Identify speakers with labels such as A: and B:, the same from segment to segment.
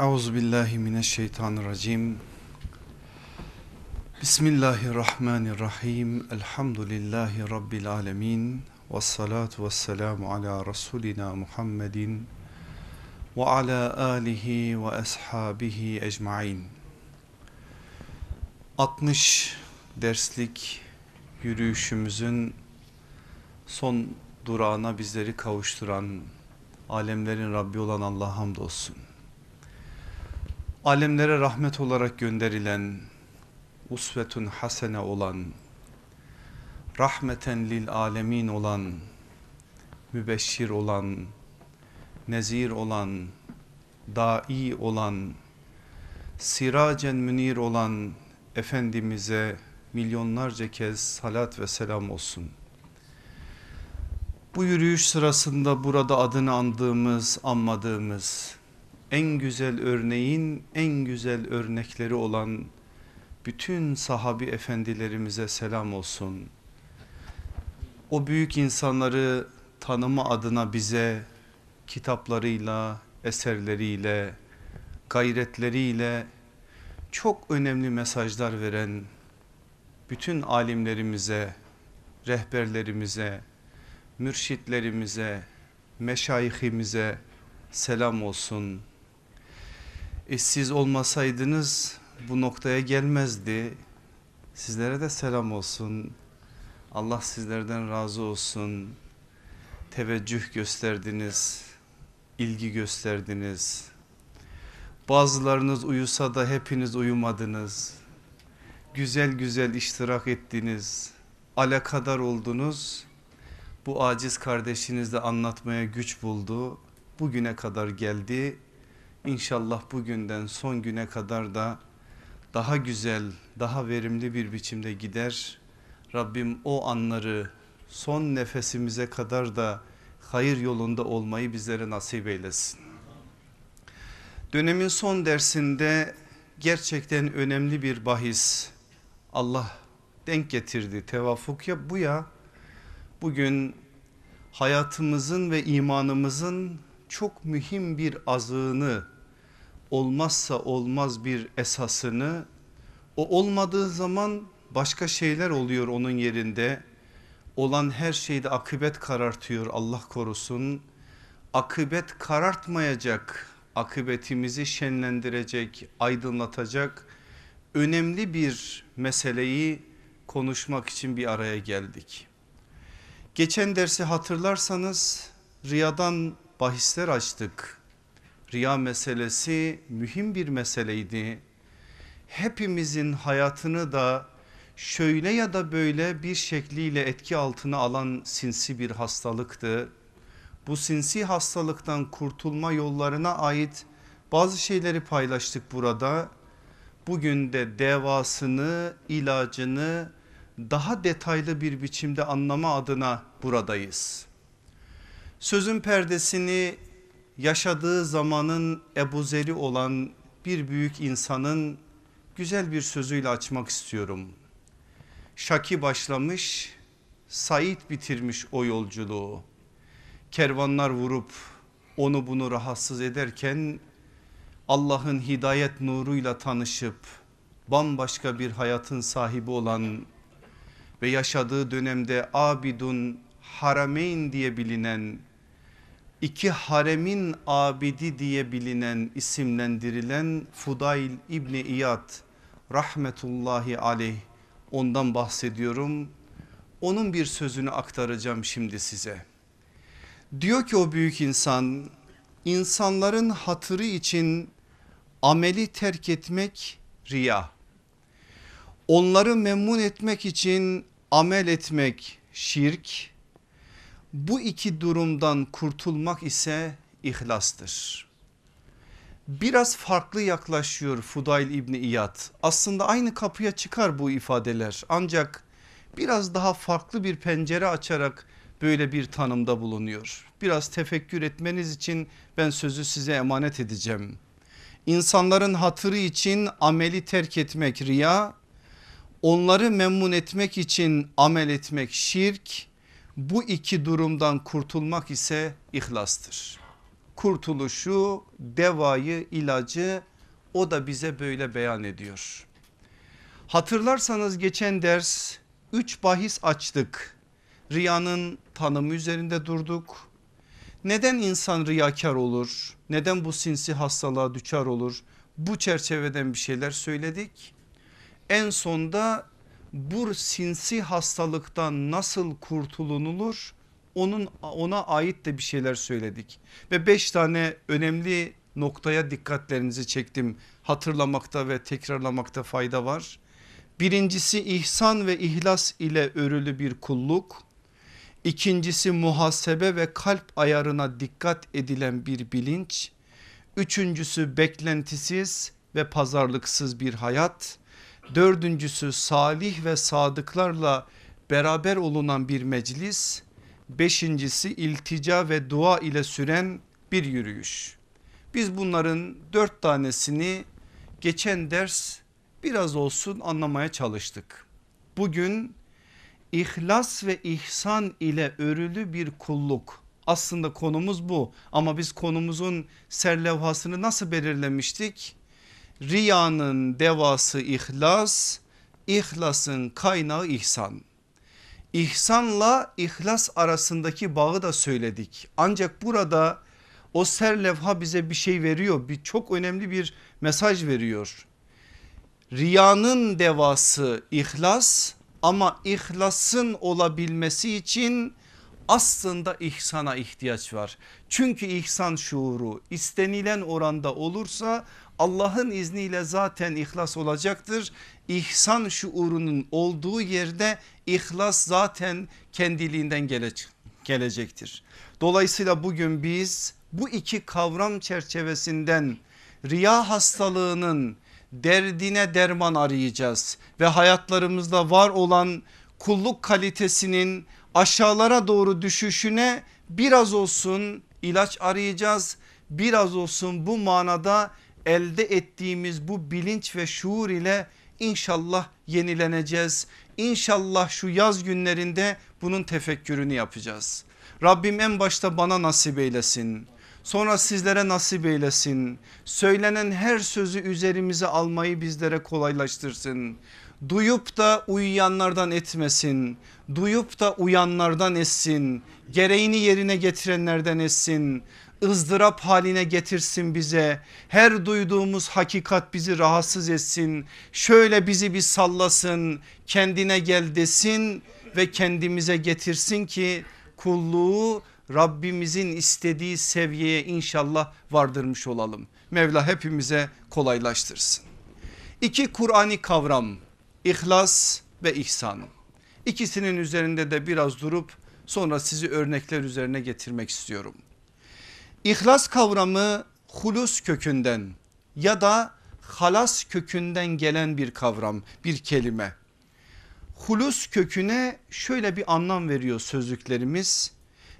A: Euzu billahi mineşşeytanirracim. Bismillahirrahmanirrahim. Elhamdülillahi rabbil alamin. Ves salatu vesselamu ala rasulina Muhammedin ve ala alihi ve ashabihi ecmaîn. 60 derslik yürüyüşümüzün son durağına bizleri kavuşturan alemlerin Rabbi olan Allah'a hamdolsun. Alemlere rahmet olarak gönderilen, usvetun hasene olan, rahmeten lil alemin olan, mübeşşir olan, nezir olan, dai olan, siracen münir olan Efendimiz'e milyonlarca kez salat ve selam olsun. Bu yürüyüş sırasında burada adını andığımız, anmadığımız en güzel örneğin en güzel örnekleri olan bütün sahabi efendilerimize selam olsun. O büyük insanları tanıma adına bize kitaplarıyla, eserleriyle, gayretleriyle çok önemli mesajlar veren bütün alimlerimize, rehberlerimize, mürşitlerimize, meşayihimize selam olsun. E siz olmasaydınız bu noktaya gelmezdi. Sizlere de selam olsun. Allah sizlerden razı olsun. Teveccüh gösterdiniz, ilgi gösterdiniz. Bazılarınız uyusa da hepiniz uyumadınız. Güzel güzel iştirak ettiniz. Alakadar oldunuz. Bu aciz kardeşiniz de anlatmaya güç buldu. Bugüne kadar geldi. İnşallah bugünden son güne kadar da daha güzel, daha verimli bir biçimde gider. Rabbim o anları son nefesimize kadar da hayır yolunda olmayı bizlere nasip eylesin. Dönemin son dersinde gerçekten önemli bir bahis Allah denk getirdi. Tevafuk ya bu ya. Bugün hayatımızın ve imanımızın çok mühim bir azığını olmazsa olmaz bir esasını o olmadığı zaman başka şeyler oluyor onun yerinde olan her şeyde akıbet karartıyor Allah korusun akıbet karartmayacak akıbetimizi şenlendirecek aydınlatacak önemli bir meseleyi konuşmak için bir araya geldik. Geçen dersi hatırlarsanız riyadan bahisler açtık. Riya meselesi mühim bir meseleydi. Hepimizin hayatını da şöyle ya da böyle bir şekliyle etki altına alan sinsi bir hastalıktı. Bu sinsi hastalıktan kurtulma yollarına ait bazı şeyleri paylaştık burada. Bugün de devasını, ilacını daha detaylı bir biçimde anlama adına buradayız. Sözün perdesini yaşadığı zamanın Ebu Zer'i olan bir büyük insanın güzel bir sözüyle açmak istiyorum. Şaki başlamış, Said bitirmiş o yolculuğu. Kervanlar vurup onu bunu rahatsız ederken Allah'ın hidayet nuruyla tanışıp bambaşka bir hayatın sahibi olan ve yaşadığı dönemde Abidun Harameyn diye bilinen iki haremin abidi diye bilinen isimlendirilen Fudayl İbni İyad rahmetullahi aleyh ondan bahsediyorum. Onun bir sözünü aktaracağım şimdi size. Diyor ki o büyük insan insanların hatırı için ameli terk etmek riya. Onları memnun etmek için amel etmek şirk. Bu iki durumdan kurtulmak ise ihlastır. Biraz farklı yaklaşıyor Fudayl İbni İyad. Aslında aynı kapıya çıkar bu ifadeler ancak biraz daha farklı bir pencere açarak böyle bir tanımda bulunuyor. Biraz tefekkür etmeniz için ben sözü size emanet edeceğim. İnsanların hatırı için ameli terk etmek riya, onları memnun etmek için amel etmek şirk, bu iki durumdan kurtulmak ise ihlastır. kurtuluşu, devayı, ilacı o da bize böyle beyan ediyor. Hatırlarsanız geçen ders 3 bahis açtık. Riyanın tanımı üzerinde durduk. Neden insan riyakar olur? Neden bu sinsi hastalığa düçar olur? Bu çerçeveden bir şeyler söyledik. En sonda bu sinsi hastalıktan nasıl kurtulunulur? Onun ona ait de bir şeyler söyledik ve beş tane önemli noktaya dikkatlerinizi çektim. Hatırlamakta ve tekrarlamakta fayda var. Birincisi ihsan ve ihlas ile örülü bir kulluk. İkincisi muhasebe ve kalp ayarına dikkat edilen bir bilinç. Üçüncüsü beklentisiz ve pazarlıksız bir hayat. Dördüncüsü salih ve sadıklarla beraber olunan bir meclis. Beşincisi iltica ve dua ile süren bir yürüyüş. Biz bunların dört tanesini geçen ders biraz olsun anlamaya çalıştık. Bugün ihlas ve ihsan ile örülü bir kulluk aslında konumuz bu ama biz konumuzun serlevhasını nasıl belirlemiştik? Riyanın devası ihlas, ihlasın kaynağı ihsan. İhsanla ihlas arasındaki bağı da söyledik. Ancak burada o serlevha bize bir şey veriyor. Bir çok önemli bir mesaj veriyor. Riyanın devası ihlas ama ihlasın olabilmesi için aslında ihsana ihtiyaç var. Çünkü ihsan şuuru istenilen oranda olursa Allah'ın izniyle zaten ihlas olacaktır. İhsan şuurunun olduğu yerde ihlas zaten kendiliğinden gelecektir. Dolayısıyla bugün biz bu iki kavram çerçevesinden riya hastalığının derdine derman arayacağız ve hayatlarımızda var olan kulluk kalitesinin aşağılara doğru düşüşüne biraz olsun ilaç arayacağız. Biraz olsun bu manada elde ettiğimiz bu bilinç ve şuur ile inşallah yenileneceğiz. İnşallah şu yaz günlerinde bunun tefekkürünü yapacağız. Rabbim en başta bana nasip eylesin. Sonra sizlere nasip eylesin. Söylenen her sözü üzerimize almayı bizlere kolaylaştırsın. Duyup da uyuyanlardan etmesin. Duyup da uyanlardan etsin. Gereğini yerine getirenlerden etsin ızdırap haline getirsin bize. Her duyduğumuz hakikat bizi rahatsız etsin. Şöyle bizi bir sallasın kendine gel desin ve kendimize getirsin ki kulluğu Rabbimizin istediği seviyeye inşallah vardırmış olalım. Mevla hepimize kolaylaştırsın. İki Kur'ani kavram ihlas ve ihsan. İkisinin üzerinde de biraz durup sonra sizi örnekler üzerine getirmek istiyorum. İhlas kavramı hulus kökünden ya da halas kökünden gelen bir kavram bir kelime. Hulus köküne şöyle bir anlam veriyor sözlüklerimiz.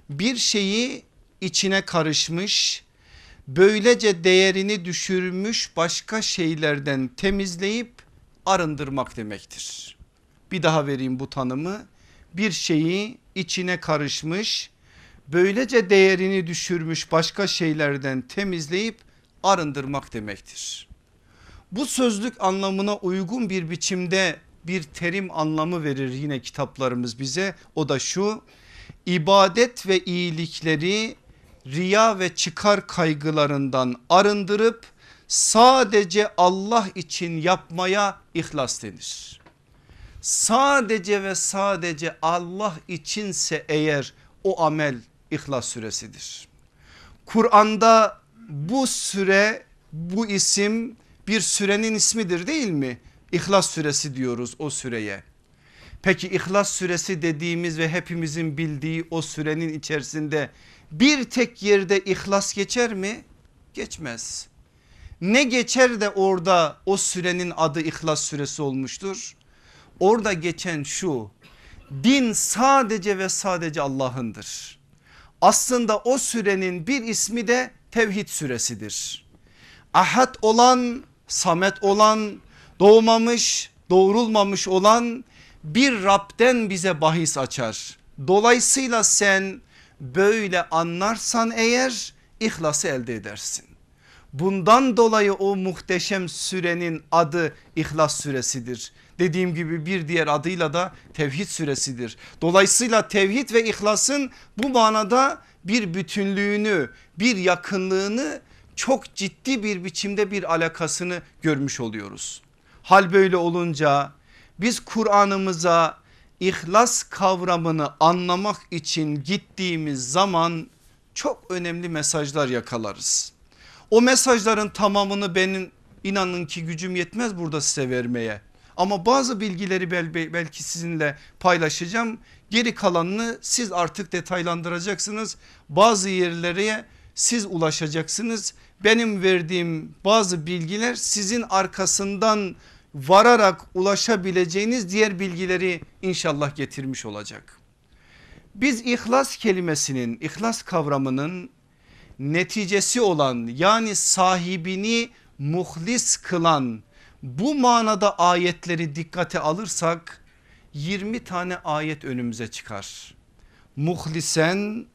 A: Bir şeyi içine karışmış böylece değerini düşürmüş başka şeylerden temizleyip arındırmak demektir. Bir daha vereyim bu tanımı. Bir şeyi içine karışmış böylece değerini düşürmüş başka şeylerden temizleyip arındırmak demektir. Bu sözlük anlamına uygun bir biçimde bir terim anlamı verir yine kitaplarımız bize o da şu ibadet ve iyilikleri riya ve çıkar kaygılarından arındırıp sadece Allah için yapmaya ihlas denir. Sadece ve sadece Allah içinse eğer o amel İhlas suresidir. Kur'an'da bu süre bu isim bir sürenin ismidir değil mi? İhlas suresi diyoruz o süreye. Peki İhlas suresi dediğimiz ve hepimizin bildiği o sürenin içerisinde bir tek yerde ihlas geçer mi? Geçmez. Ne geçer de orada o sürenin adı İhlas suresi olmuştur? Orada geçen şu din sadece ve sadece Allah'ındır aslında o sürenin bir ismi de tevhid süresidir. Ahad olan, samet olan, doğmamış, doğrulmamış olan bir Rab'den bize bahis açar. Dolayısıyla sen böyle anlarsan eğer İhlası elde edersin. Bundan dolayı o muhteşem sürenin adı İhlas süresidir. Dediğim gibi bir diğer adıyla da tevhid süresidir. Dolayısıyla tevhid ve ihlasın bu manada bir bütünlüğünü bir yakınlığını çok ciddi bir biçimde bir alakasını görmüş oluyoruz. Hal böyle olunca biz Kur'an'ımıza ihlas kavramını anlamak için gittiğimiz zaman çok önemli mesajlar yakalarız. O mesajların tamamını benim inanın ki gücüm yetmez burada size vermeye. Ama bazı bilgileri belki sizinle paylaşacağım. Geri kalanını siz artık detaylandıracaksınız. Bazı yerlere siz ulaşacaksınız. Benim verdiğim bazı bilgiler sizin arkasından vararak ulaşabileceğiniz diğer bilgileri inşallah getirmiş olacak. Biz ihlas kelimesinin ihlas kavramının neticesi olan yani sahibini muhlis kılan bu manada ayetleri dikkate alırsak 20 tane ayet önümüze çıkar. Muhlisen,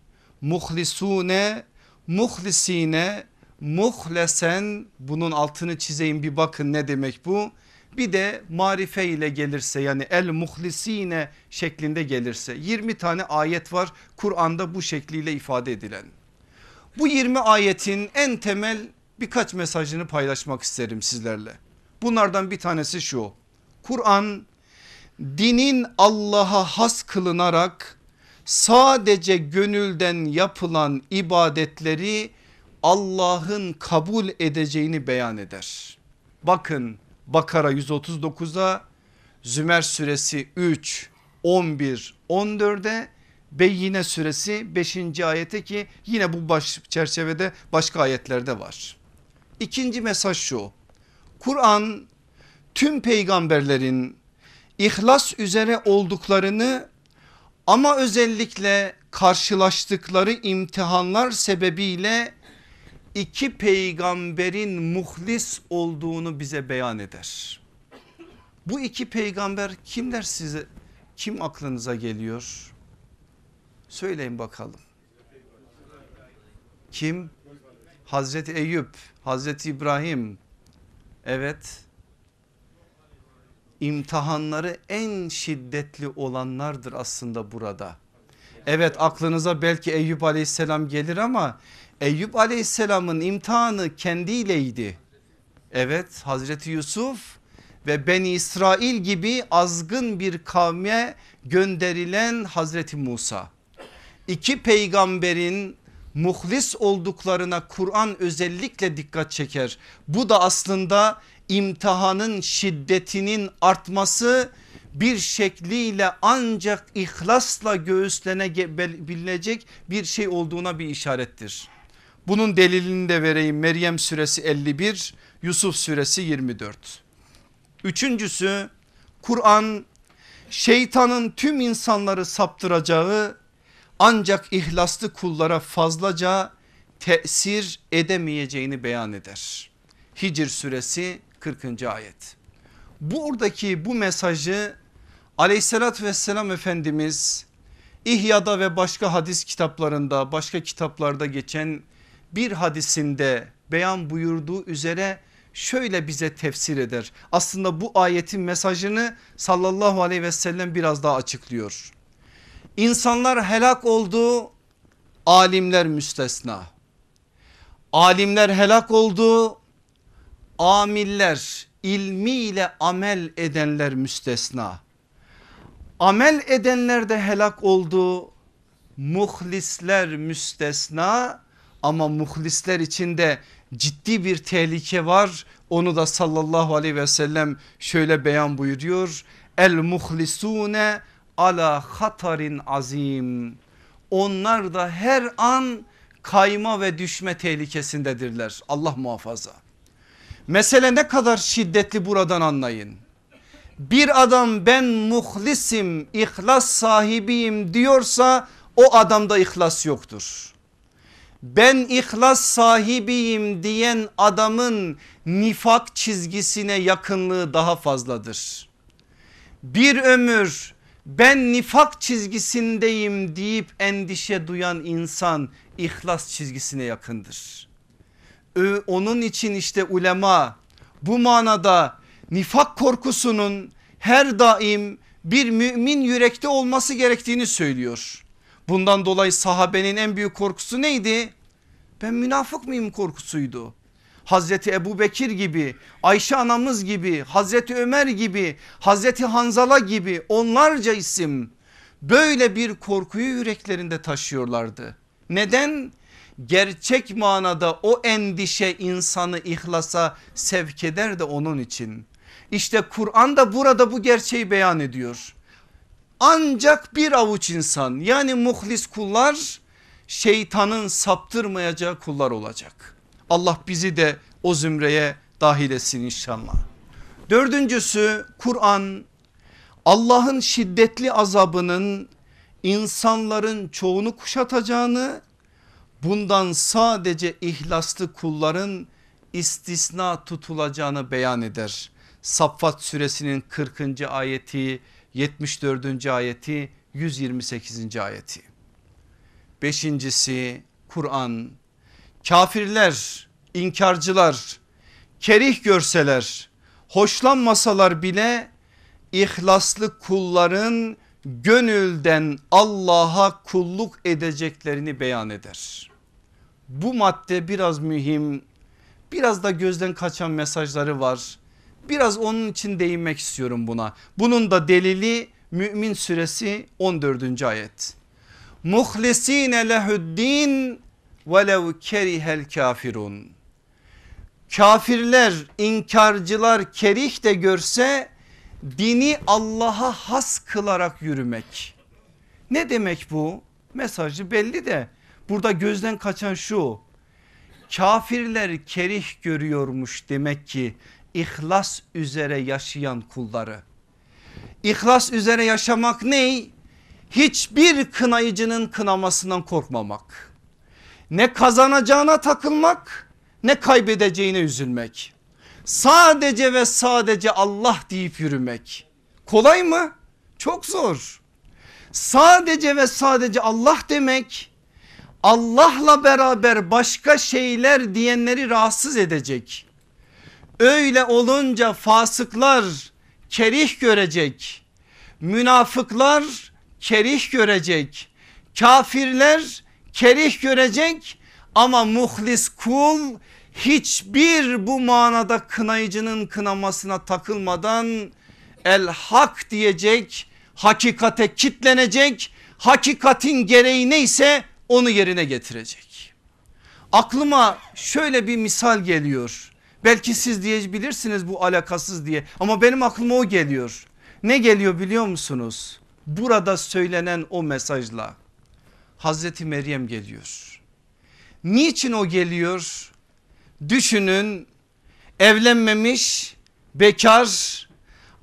A: muhlisune, muhlisine, muhlesen bunun altını çizeyim bir bakın ne demek bu. Bir de marife ile gelirse yani el muhlisine şeklinde gelirse 20 tane ayet var Kur'an'da bu şekliyle ifade edilen. Bu 20 ayetin en temel birkaç mesajını paylaşmak isterim sizlerle. Bunlardan bir tanesi şu. Kur'an dinin Allah'a has kılınarak sadece gönülden yapılan ibadetleri Allah'ın kabul edeceğini beyan eder. Bakın Bakara 139'a Zümer suresi 3 11 14'e Beyyine suresi 5. ayete ki yine bu baş çerçevede başka ayetlerde var. İkinci mesaj şu Kur'an tüm peygamberlerin ihlas üzere olduklarını ama özellikle karşılaştıkları imtihanlar sebebiyle iki peygamberin muhlis olduğunu bize beyan eder. Bu iki peygamber kimler size kim aklınıza geliyor? Söyleyin bakalım. Kim? Hazreti Eyüp, Hazreti İbrahim. Evet. İmtihanları en şiddetli olanlardır aslında burada. Evet aklınıza belki Eyüp aleyhisselam gelir ama Eyüp aleyhisselamın imtihanı kendiyleydi. Evet Hazreti Yusuf ve Beni İsrail gibi azgın bir kavme gönderilen Hazreti Musa. İki peygamberin muhlis olduklarına Kur'an özellikle dikkat çeker. Bu da aslında imtihanın şiddetinin artması bir şekliyle ancak ihlasla göğüslenebilecek bir şey olduğuna bir işarettir. Bunun delilini de vereyim Meryem suresi 51 Yusuf suresi 24. Üçüncüsü Kur'an şeytanın tüm insanları saptıracağı ancak ihlaslı kullara fazlaca tesir edemeyeceğini beyan eder. Hicr suresi 40. ayet. Buradaki bu mesajı aleyhissalatü vesselam Efendimiz İhya'da ve başka hadis kitaplarında başka kitaplarda geçen bir hadisinde beyan buyurduğu üzere şöyle bize tefsir eder. Aslında bu ayetin mesajını sallallahu aleyhi ve sellem biraz daha açıklıyor. İnsanlar helak oldu alimler müstesna. Alimler helak oldu amiller ilmiyle amel edenler müstesna. Amel edenler de helak oldu muhlisler müstesna ama muhlisler içinde ciddi bir tehlike var. Onu da sallallahu aleyhi ve sellem şöyle beyan buyuruyor. El muhlisune ala hatarin azim. Onlar da her an kayma ve düşme tehlikesindedirler. Allah muhafaza. Mesele ne kadar şiddetli buradan anlayın. Bir adam ben muhlisim, ihlas sahibiyim diyorsa o adamda ihlas yoktur. Ben ihlas sahibiyim diyen adamın nifak çizgisine yakınlığı daha fazladır. Bir ömür ben nifak çizgisindeyim deyip endişe duyan insan ihlas çizgisine yakındır. Onun için işte ulema bu manada nifak korkusunun her daim bir mümin yürekte olması gerektiğini söylüyor. Bundan dolayı sahabenin en büyük korkusu neydi? Ben münafık mıyım korkusuydu. Hazreti Ebu Bekir gibi Ayşe anamız gibi Hazreti Ömer gibi Hazreti Hanzala gibi onlarca isim böyle bir korkuyu yüreklerinde taşıyorlardı. Neden? Gerçek manada o endişe insanı ihlasa sevk eder de onun için. İşte Kur'an da burada bu gerçeği beyan ediyor. Ancak bir avuç insan yani muhlis kullar şeytanın saptırmayacağı kullar olacak. Allah bizi de o zümreye dahil etsin inşallah. Dördüncüsü Kur'an Allah'ın şiddetli azabının insanların çoğunu kuşatacağını bundan sadece ihlaslı kulların istisna tutulacağını beyan eder. Saffat suresinin 40. ayeti 74. ayeti 128. ayeti. Beşincisi Kur'an kafirler inkarcılar kerih görseler hoşlanmasalar bile ihlaslı kulların gönülden Allah'a kulluk edeceklerini beyan eder. Bu madde biraz mühim biraz da gözden kaçan mesajları var. Biraz onun için değinmek istiyorum buna. Bunun da delili Mümin suresi 14. ayet. Muhlisine lehuddin velev kerihel kafirun. Kafirler inkarcılar kerih de görse dini Allah'a has kılarak yürümek. Ne demek bu? Mesajı belli de burada gözden kaçan şu. Kafirler kerih görüyormuş demek ki ihlas üzere yaşayan kulları. İhlas üzere yaşamak ney? Hiçbir kınayıcının kınamasından korkmamak. Ne kazanacağına takılmak ne kaybedeceğine üzülmek. Sadece ve sadece Allah deyip yürümek. Kolay mı? Çok zor. Sadece ve sadece Allah demek Allah'la beraber başka şeyler diyenleri rahatsız edecek. Öyle olunca fasıklar kerih görecek. Münafıklar kerih görecek. Kafirler kerih görecek ama muhlis kul hiçbir bu manada kınayıcının kınamasına takılmadan el hak diyecek hakikate kitlenecek hakikatin gereği neyse onu yerine getirecek. Aklıma şöyle bir misal geliyor. Belki siz diyebilirsiniz bu alakasız diye ama benim aklıma o geliyor. Ne geliyor biliyor musunuz? Burada söylenen o mesajla Hazreti Meryem geliyor. Niçin o geliyor? Düşünün evlenmemiş bekar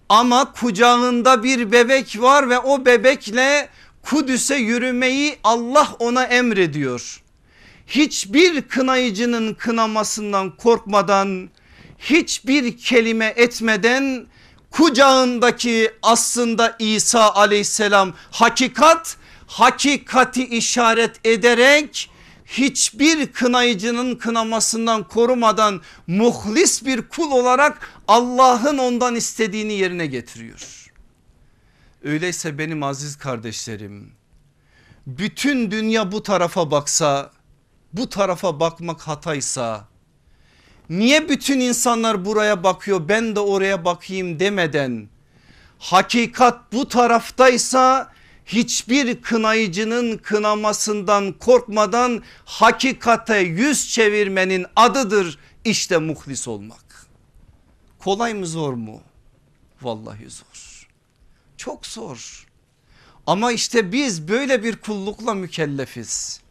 A: ama kucağında bir bebek var ve o bebekle Kudüs'e yürümeyi Allah ona emrediyor. Hiçbir kınayıcının kınamasından korkmadan hiçbir kelime etmeden kucağındaki aslında İsa aleyhisselam hakikat hakikati işaret ederek hiçbir kınayıcının kınamasından korumadan muhlis bir kul olarak Allah'ın ondan istediğini yerine getiriyor. Öyleyse benim aziz kardeşlerim bütün dünya bu tarafa baksa bu tarafa bakmak hataysa niye bütün insanlar buraya bakıyor ben de oraya bakayım demeden hakikat bu taraftaysa hiçbir kınayıcının kınamasından korkmadan hakikate yüz çevirmenin adıdır işte muhlis olmak. Kolay mı zor mu? Vallahi zor. Çok zor. Ama işte biz böyle bir kullukla mükellefiz.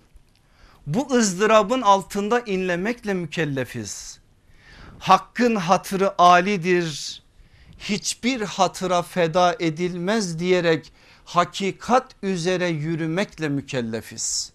A: Bu ızdırabın altında inlemekle mükellefiz. Hakkın hatırı alidir. Hiçbir hatıra feda edilmez diyerek hakikat üzere yürümekle mükellefiz.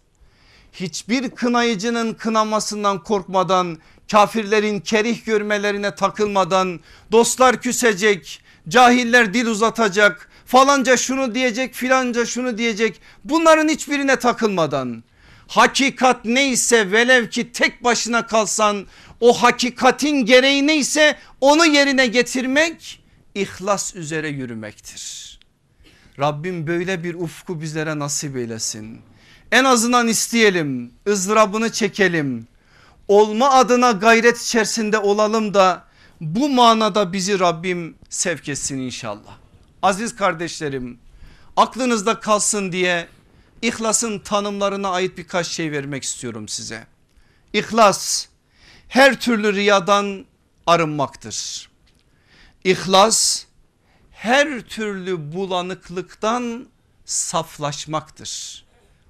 A: Hiçbir kınayıcının kınamasından korkmadan kafirlerin kerih görmelerine takılmadan dostlar küsecek cahiller dil uzatacak Falanca şunu diyecek filanca şunu diyecek bunların hiçbirine takılmadan hakikat neyse velev ki tek başına kalsan o hakikatin gereği neyse onu yerine getirmek ihlas üzere yürümektir. Rabbim böyle bir ufku bizlere nasip eylesin. En azından isteyelim ızdırabını çekelim. Olma adına gayret içerisinde olalım da bu manada bizi Rabbim sevk etsin inşallah. Aziz kardeşlerim aklınızda kalsın diye İhlasın tanımlarına ait birkaç şey vermek istiyorum size. İhlas her türlü riyadan arınmaktır. İhlas her türlü bulanıklıktan saflaşmaktır.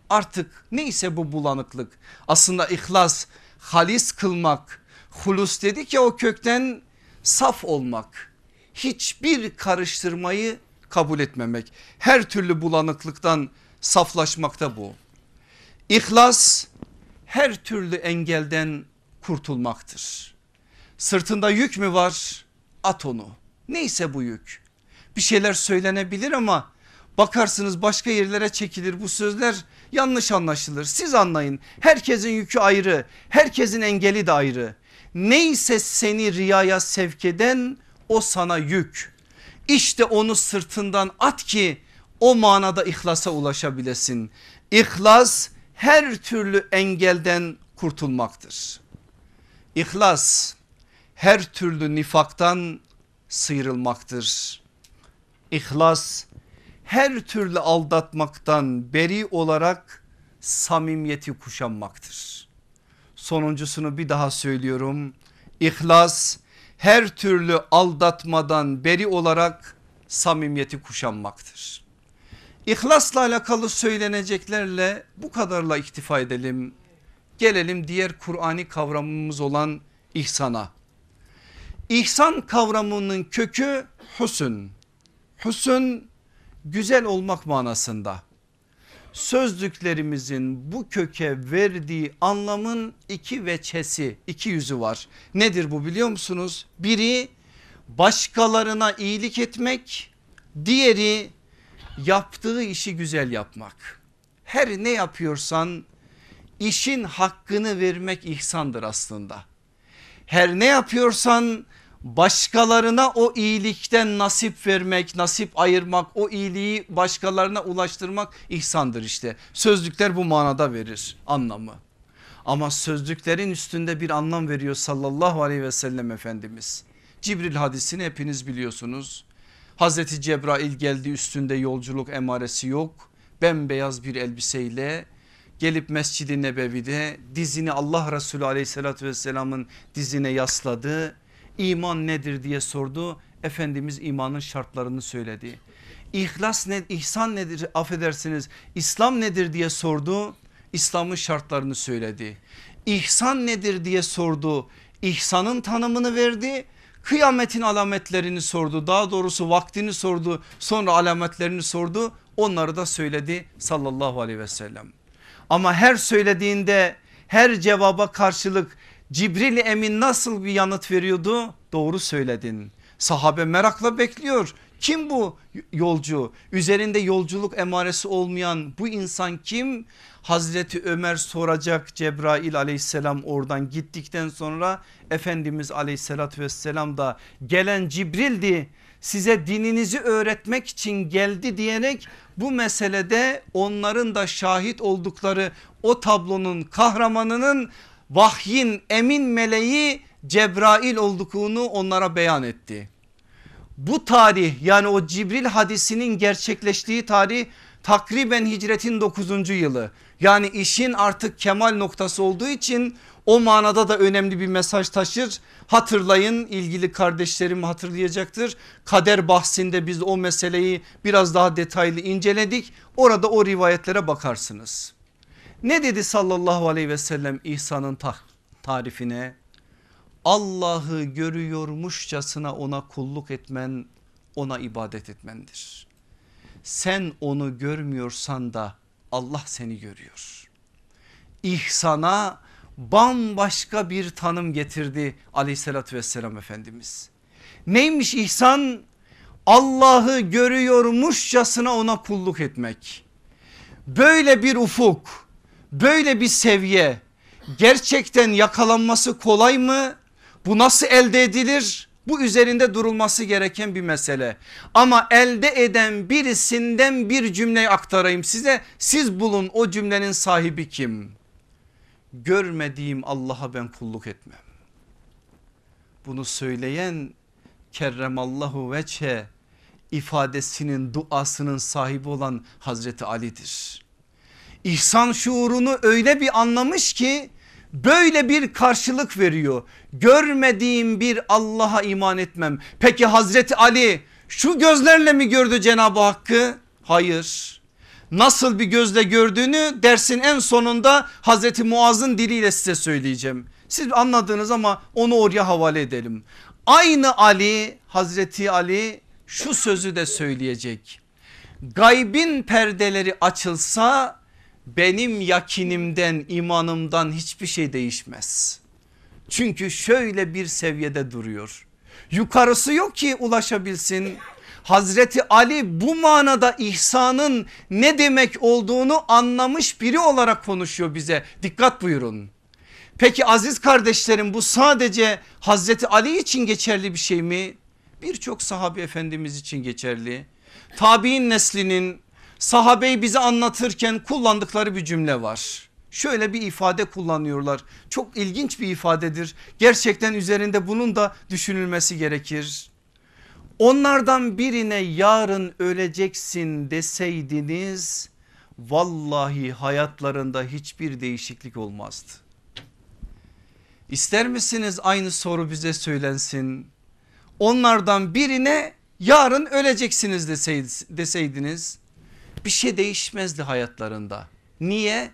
A: Artık neyse bu bulanıklık aslında ihlas halis kılmak hulus dedik ya o kökten saf olmak hiçbir karıştırmayı kabul etmemek her türlü bulanıklıktan saflaşmakta bu. İhlas her türlü engelden kurtulmaktır. Sırtında yük mü var? At onu. Neyse bu yük. Bir şeyler söylenebilir ama bakarsınız başka yerlere çekilir bu sözler yanlış anlaşılır. Siz anlayın herkesin yükü ayrı herkesin engeli de ayrı. Neyse seni riyaya sevk eden o sana yük. İşte onu sırtından at ki o manada ihlasa ulaşabilesin. İhlas her türlü engelden kurtulmaktır. İhlas her türlü nifaktan sıyrılmaktır. İhlas her türlü aldatmaktan beri olarak samimiyeti kuşanmaktır. Sonuncusunu bir daha söylüyorum. İhlas her türlü aldatmadan beri olarak samimiyeti kuşanmaktır. İhlasla alakalı söyleneceklerle bu kadarla iktifa edelim. Gelelim diğer Kur'ani kavramımız olan ihsana. İhsan kavramının kökü husn. Husn güzel olmak manasında. Sözlüklerimizin bu köke verdiği anlamın iki veçesi, iki yüzü var. Nedir bu biliyor musunuz? Biri başkalarına iyilik etmek, diğeri yaptığı işi güzel yapmak. Her ne yapıyorsan işin hakkını vermek ihsandır aslında. Her ne yapıyorsan başkalarına o iyilikten nasip vermek, nasip ayırmak, o iyiliği başkalarına ulaştırmak ihsandır işte. Sözlükler bu manada verir anlamı. Ama sözlüklerin üstünde bir anlam veriyor sallallahu aleyhi ve sellem Efendimiz. Cibril hadisini hepiniz biliyorsunuz. Hazreti Cebrail geldi üstünde yolculuk emaresi yok. Bembeyaz bir elbiseyle gelip Mescid-i Nebevi'de dizini Allah Resulü aleyhissalatü vesselamın dizine yasladı. İman nedir diye sordu. Efendimiz imanın şartlarını söyledi. İhlas ne, ihsan nedir affedersiniz İslam nedir diye sordu. İslam'ın şartlarını söyledi. İhsan nedir diye sordu. İhsanın tanımını verdi Kıyametin alametlerini sordu daha doğrusu vaktini sordu sonra alametlerini sordu onları da söyledi sallallahu aleyhi ve sellem. Ama her söylediğinde her cevaba karşılık Cibril Emin nasıl bir yanıt veriyordu? Doğru söyledin. Sahabe merakla bekliyor. Kim bu yolcu? Üzerinde yolculuk emaresi olmayan bu insan kim? Hazreti Ömer soracak Cebrail aleyhisselam oradan gittikten sonra Efendimiz aleyhissalatü vesselam da gelen Cibril'di size dininizi öğretmek için geldi diyerek bu meselede onların da şahit oldukları o tablonun kahramanının vahyin emin meleği Cebrail olduğunu onlara beyan etti. Bu tarih yani o Cibril hadisinin gerçekleştiği tarih takriben hicretin 9. yılı. Yani işin artık kemal noktası olduğu için o manada da önemli bir mesaj taşır. Hatırlayın ilgili kardeşlerim hatırlayacaktır. Kader bahsinde biz o meseleyi biraz daha detaylı inceledik. Orada o rivayetlere bakarsınız. Ne dedi sallallahu aleyhi ve sellem İhsan'ın tarifine? Allah'ı görüyormuşçasına ona kulluk etmen ona ibadet etmendir. Sen onu görmüyorsan da Allah seni görüyor. İhsana bambaşka bir tanım getirdi aleyhissalatü vesselam Efendimiz. Neymiş ihsan? Allah'ı görüyormuşçasına ona kulluk etmek. Böyle bir ufuk, böyle bir seviye gerçekten yakalanması kolay mı? Bu nasıl elde edilir? Bu üzerinde durulması gereken bir mesele. Ama elde eden birisinden bir cümleyi aktarayım size. Siz bulun o cümlenin sahibi kim? Görmediğim Allah'a ben kulluk etmem. Bunu söyleyen kerremallahu veçhe ifadesinin duasının sahibi olan Hazreti Ali'dir. İhsan şuurunu öyle bir anlamış ki böyle bir karşılık veriyor. Görmediğim bir Allah'a iman etmem. Peki Hazreti Ali şu gözlerle mi gördü Cenab-ı Hakk'ı? Hayır. Nasıl bir gözle gördüğünü dersin en sonunda Hazreti Muaz'ın diliyle size söyleyeceğim. Siz anladınız ama onu oraya havale edelim. Aynı Ali Hazreti Ali şu sözü de söyleyecek. Gaybin perdeleri açılsa benim yakinimden imanımdan hiçbir şey değişmez. Çünkü şöyle bir seviyede duruyor. Yukarısı yok ki ulaşabilsin. Hazreti Ali bu manada ihsanın ne demek olduğunu anlamış biri olarak konuşuyor bize. Dikkat buyurun. Peki aziz kardeşlerim bu sadece Hazreti Ali için geçerli bir şey mi? Birçok sahabe efendimiz için geçerli. Tabi'in neslinin sahabeyi bize anlatırken kullandıkları bir cümle var. Şöyle bir ifade kullanıyorlar. Çok ilginç bir ifadedir. Gerçekten üzerinde bunun da düşünülmesi gerekir. Onlardan birine yarın öleceksin deseydiniz vallahi hayatlarında hiçbir değişiklik olmazdı. İster misiniz aynı soru bize söylensin? Onlardan birine yarın öleceksiniz deseydiniz bir şey değişmezdi hayatlarında. Niye?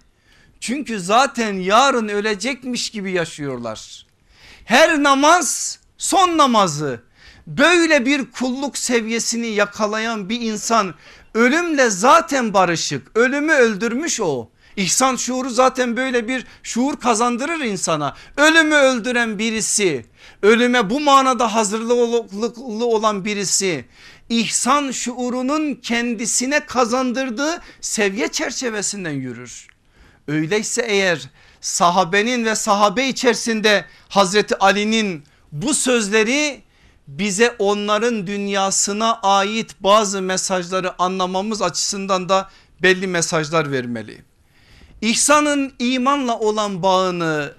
A: Çünkü zaten yarın ölecekmiş gibi yaşıyorlar. Her namaz son namazı böyle bir kulluk seviyesini yakalayan bir insan ölümle zaten barışık ölümü öldürmüş o. İhsan şuuru zaten böyle bir şuur kazandırır insana. Ölümü öldüren birisi, ölüme bu manada hazırlıklı olan birisi ihsan şuurunun kendisine kazandırdığı seviye çerçevesinden yürür. Öyleyse eğer sahabenin ve sahabe içerisinde Hazreti Ali'nin bu sözleri bize onların dünyasına ait bazı mesajları anlamamız açısından da belli mesajlar vermeli. İhsanın imanla olan bağını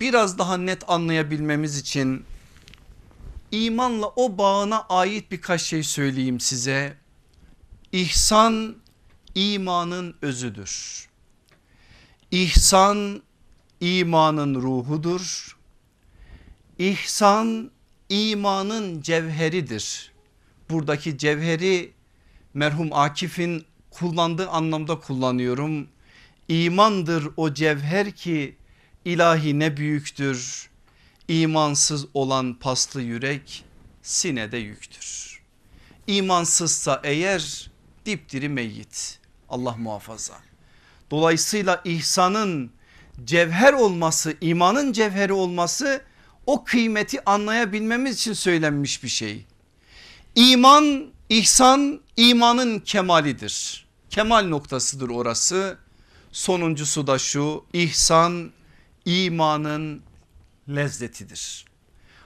A: biraz daha net anlayabilmemiz için imanla o bağına ait birkaç şey söyleyeyim size. İhsan imanın özüdür. İhsan imanın ruhudur. İhsan imanın cevheridir. Buradaki cevheri merhum Akif'in kullandığı anlamda kullanıyorum. İmandır o cevher ki ilahi ne büyüktür İmansız olan paslı yürek sinede yüktür. İmansızsa eğer dipdiri meyyit Allah muhafaza. Dolayısıyla ihsanın cevher olması imanın cevheri olması o kıymeti anlayabilmemiz için söylenmiş bir şey. İman ihsan imanın kemalidir. Kemal noktasıdır orası. Sonuncusu da şu ihsan imanın lezzetidir.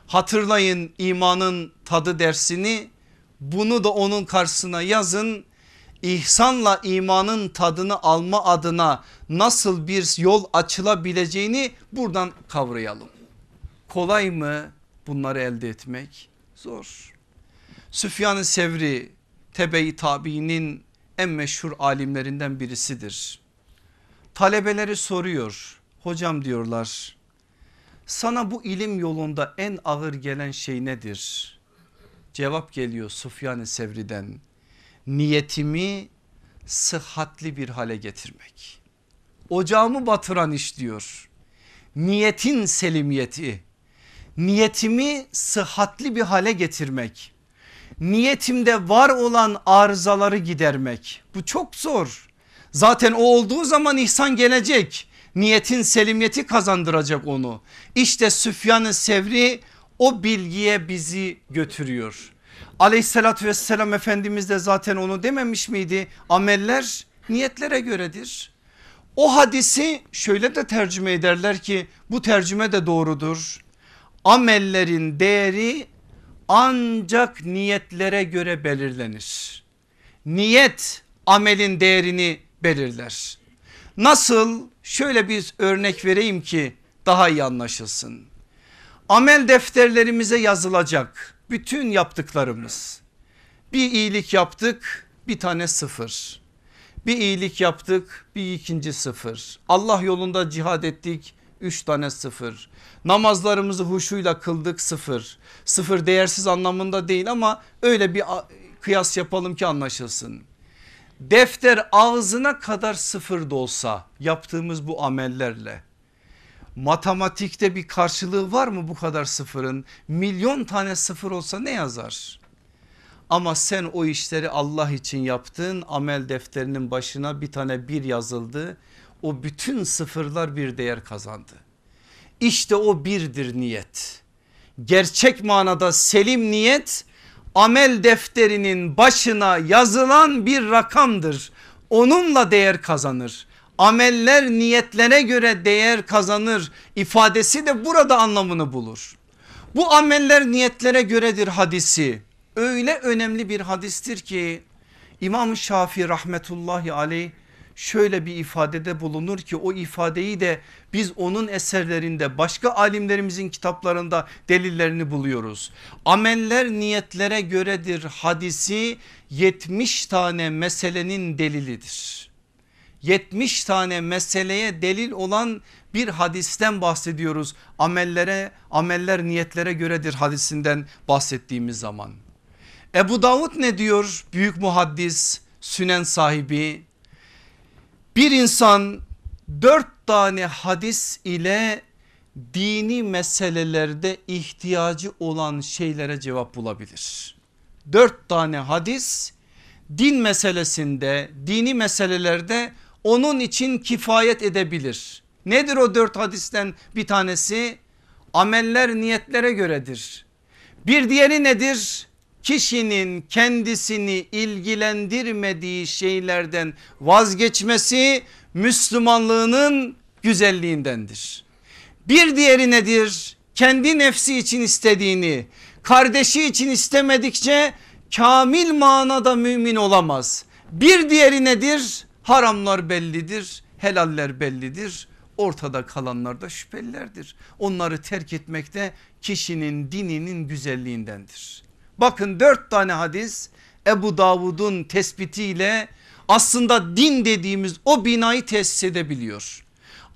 A: Hatırlayın imanın tadı dersini bunu da onun karşısına yazın. İhsanla imanın tadını alma adına nasıl bir yol açılabileceğini buradan kavrayalım. Kolay mı bunları elde etmek? Zor. Süfyan-ı Sevri tebe-i tabiinin en meşhur alimlerinden birisidir. Talebeleri soruyor. Hocam diyorlar sana bu ilim yolunda en ağır gelen şey nedir? Cevap geliyor Sufyan-ı Sevri'den. Niyetimi sıhhatli bir hale getirmek. Ocağımı batıran iş diyor. Niyetin selimiyeti. Niyetimi sıhhatli bir hale getirmek. Niyetimde var olan arızaları gidermek. Bu çok zor. Zaten o olduğu zaman ihsan gelecek niyetin selimiyeti kazandıracak onu. İşte Süfyan-ı Sevri o bilgiye bizi götürüyor. Aleyhissalatü vesselam Efendimiz de zaten onu dememiş miydi? Ameller niyetlere göredir. O hadisi şöyle de tercüme ederler ki bu tercüme de doğrudur. Amellerin değeri ancak niyetlere göre belirlenir. Niyet amelin değerini belirler. Nasıl? Şöyle bir örnek vereyim ki daha iyi anlaşılsın. Amel defterlerimize yazılacak bütün yaptıklarımız. Bir iyilik yaptık bir tane sıfır. Bir iyilik yaptık bir ikinci sıfır. Allah yolunda cihad ettik üç tane sıfır. Namazlarımızı huşuyla kıldık sıfır. Sıfır değersiz anlamında değil ama öyle bir kıyas yapalım ki anlaşılsın. Defter ağzına kadar sıfır da olsa yaptığımız bu amellerle matematikte bir karşılığı var mı bu kadar sıfırın? Milyon tane sıfır olsa ne yazar? Ama sen o işleri Allah için yaptın amel defterinin başına bir tane bir yazıldı. O bütün sıfırlar bir değer kazandı. İşte o birdir niyet. Gerçek manada selim niyet amel defterinin başına yazılan bir rakamdır. Onunla değer kazanır. Ameller niyetlere göre değer kazanır ifadesi de burada anlamını bulur. Bu ameller niyetlere göredir hadisi öyle önemli bir hadistir ki İmam Şafii rahmetullahi aleyh şöyle bir ifadede bulunur ki o ifadeyi de biz onun eserlerinde başka alimlerimizin kitaplarında delillerini buluyoruz. Ameller niyetlere göredir hadisi 70 tane meselenin delilidir. 70 tane meseleye delil olan bir hadisten bahsediyoruz. Amellere ameller niyetlere göredir hadisinden bahsettiğimiz zaman. Ebu Davud ne diyor büyük muhaddis sünen sahibi bir insan dört tane hadis ile dini meselelerde ihtiyacı olan şeylere cevap bulabilir. Dört tane hadis din meselesinde dini meselelerde onun için kifayet edebilir. Nedir o dört hadisten bir tanesi? Ameller niyetlere göredir. Bir diğeri nedir? Kişinin kendisini ilgilendirmediği şeylerden vazgeçmesi Müslümanlığının güzelliğindendir. Bir diğeri nedir? Kendi nefsi için istediğini kardeşi için istemedikçe kamil manada mümin olamaz. Bir diğeri nedir? Haramlar bellidir, helaller bellidir. Ortada kalanlar da şüphelilerdir. Onları terk etmekte kişinin dininin güzelliğindendir. Bakın dört tane hadis Ebu Davud'un tespitiyle aslında din dediğimiz o binayı tesis edebiliyor.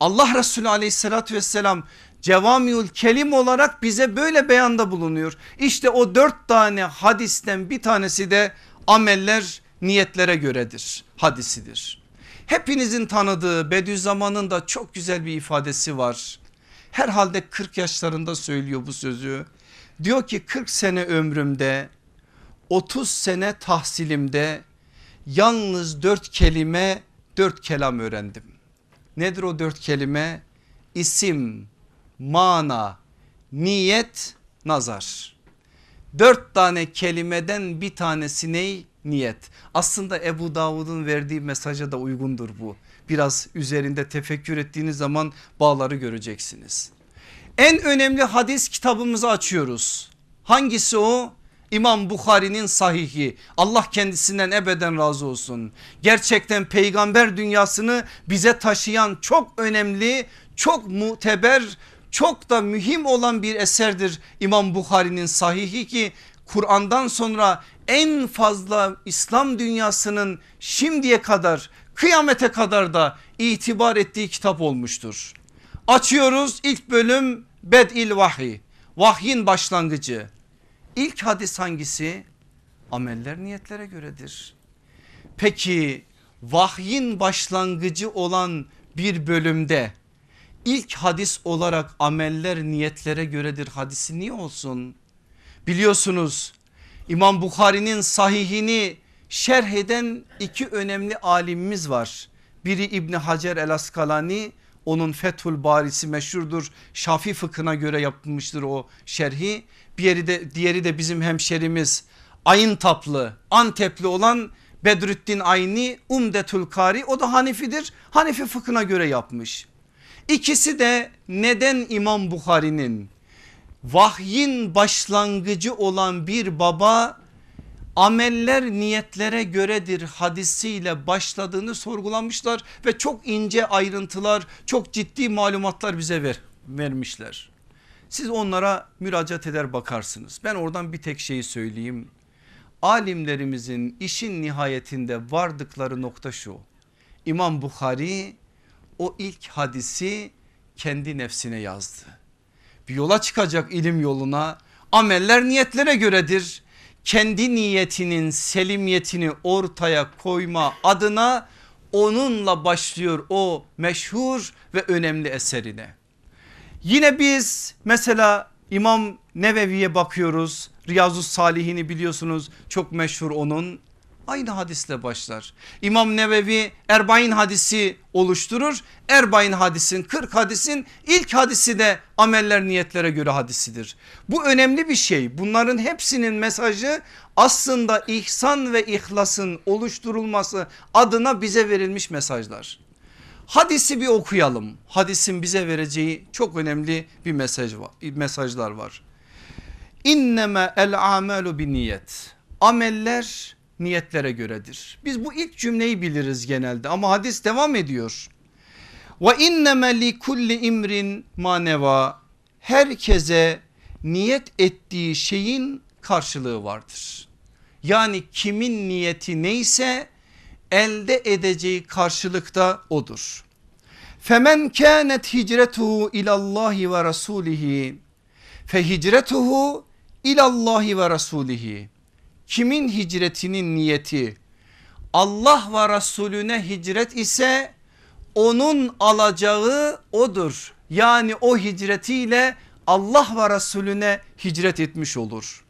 A: Allah Resulü aleyhissalatü vesselam cevamiül kelim olarak bize böyle beyanda bulunuyor. İşte o dört tane hadisten bir tanesi de ameller niyetlere göredir hadisidir. Hepinizin tanıdığı Bediüzzaman'ın da çok güzel bir ifadesi var. Herhalde 40 yaşlarında söylüyor bu sözü. Diyor ki 40 sene ömrümde 30 sene tahsilimde yalnız 4 kelime 4 kelam öğrendim. Nedir o 4 kelime? İsim, mana, niyet, nazar. Dört tane kelimeden bir tanesi ney? Niyet. Aslında Ebu Davud'un verdiği mesaja da uygundur bu. Biraz üzerinde tefekkür ettiğiniz zaman bağları göreceksiniz. En önemli hadis kitabımızı açıyoruz. Hangisi o? İmam Bukhari'nin sahihi Allah kendisinden ebeden razı olsun. Gerçekten peygamber dünyasını bize taşıyan çok önemli çok muteber çok da mühim olan bir eserdir İmam Bukhari'nin sahihi ki Kur'an'dan sonra en fazla İslam dünyasının şimdiye kadar kıyamete kadar da itibar ettiği kitap olmuştur. Açıyoruz ilk bölüm Bed'il vahiy vahyin başlangıcı. İlk hadis hangisi? Ameller niyetlere göredir. Peki vahyin başlangıcı olan bir bölümde ilk hadis olarak ameller niyetlere göredir hadisi niye olsun? Biliyorsunuz İmam Bukhari'nin sahihini şerh eden iki önemli alimimiz var. Biri İbni Hacer el Askalani onun Fethul Barisi meşhurdur. Şafi fıkhına göre yapılmıştır o şerhi. Bir yeri de, diğeri de bizim hemşerimiz Ayın taplı Antepli olan Bedrüddin Ayni Umdetül Kari o da Hanefidir. Hanefi fıkhına göre yapmış. İkisi de neden İmam Bukhari'nin vahyin başlangıcı olan bir baba ameller niyetlere göredir hadisiyle başladığını sorgulamışlar ve çok ince ayrıntılar çok ciddi malumatlar bize ver, vermişler. Siz onlara müracaat eder bakarsınız. Ben oradan bir tek şeyi söyleyeyim. Alimlerimizin işin nihayetinde vardıkları nokta şu. İmam Bukhari o ilk hadisi kendi nefsine yazdı. Bir yola çıkacak ilim yoluna ameller niyetlere göredir. Kendi niyetinin selimiyetini ortaya koyma adına onunla başlıyor o meşhur ve önemli eserine. Yine biz mesela İmam Nevevi'ye bakıyoruz. Riyazu Salihini biliyorsunuz çok meşhur onun. Aynı hadisle başlar. İmam Nevevi Erbain hadisi oluşturur. Erbain hadisin 40 hadisin ilk hadisi de ameller niyetlere göre hadisidir. Bu önemli bir şey. Bunların hepsinin mesajı aslında ihsan ve ihlasın oluşturulması adına bize verilmiş mesajlar. Hadisi bir okuyalım. Hadisin bize vereceği çok önemli bir mesaj var. Mesajlar var. İnneme el amelu bi niyet. Ameller niyetlere göredir. Biz bu ilk cümleyi biliriz genelde ama hadis devam ediyor. Ve inneme li kulli imrin maneva. Herkese niyet ettiği şeyin karşılığı vardır. Yani kimin niyeti neyse elde edeceği karşılıkta odur. Femen kânet hicretuhu ilallahi ve rasulihi fe hicretuhu ilallahi ve rasulihi. Kimin hicretinin niyeti Allah ve Resulüne hicret ise onun alacağı odur. Yani o hicretiyle Allah ve Resulüne hicret etmiş olur.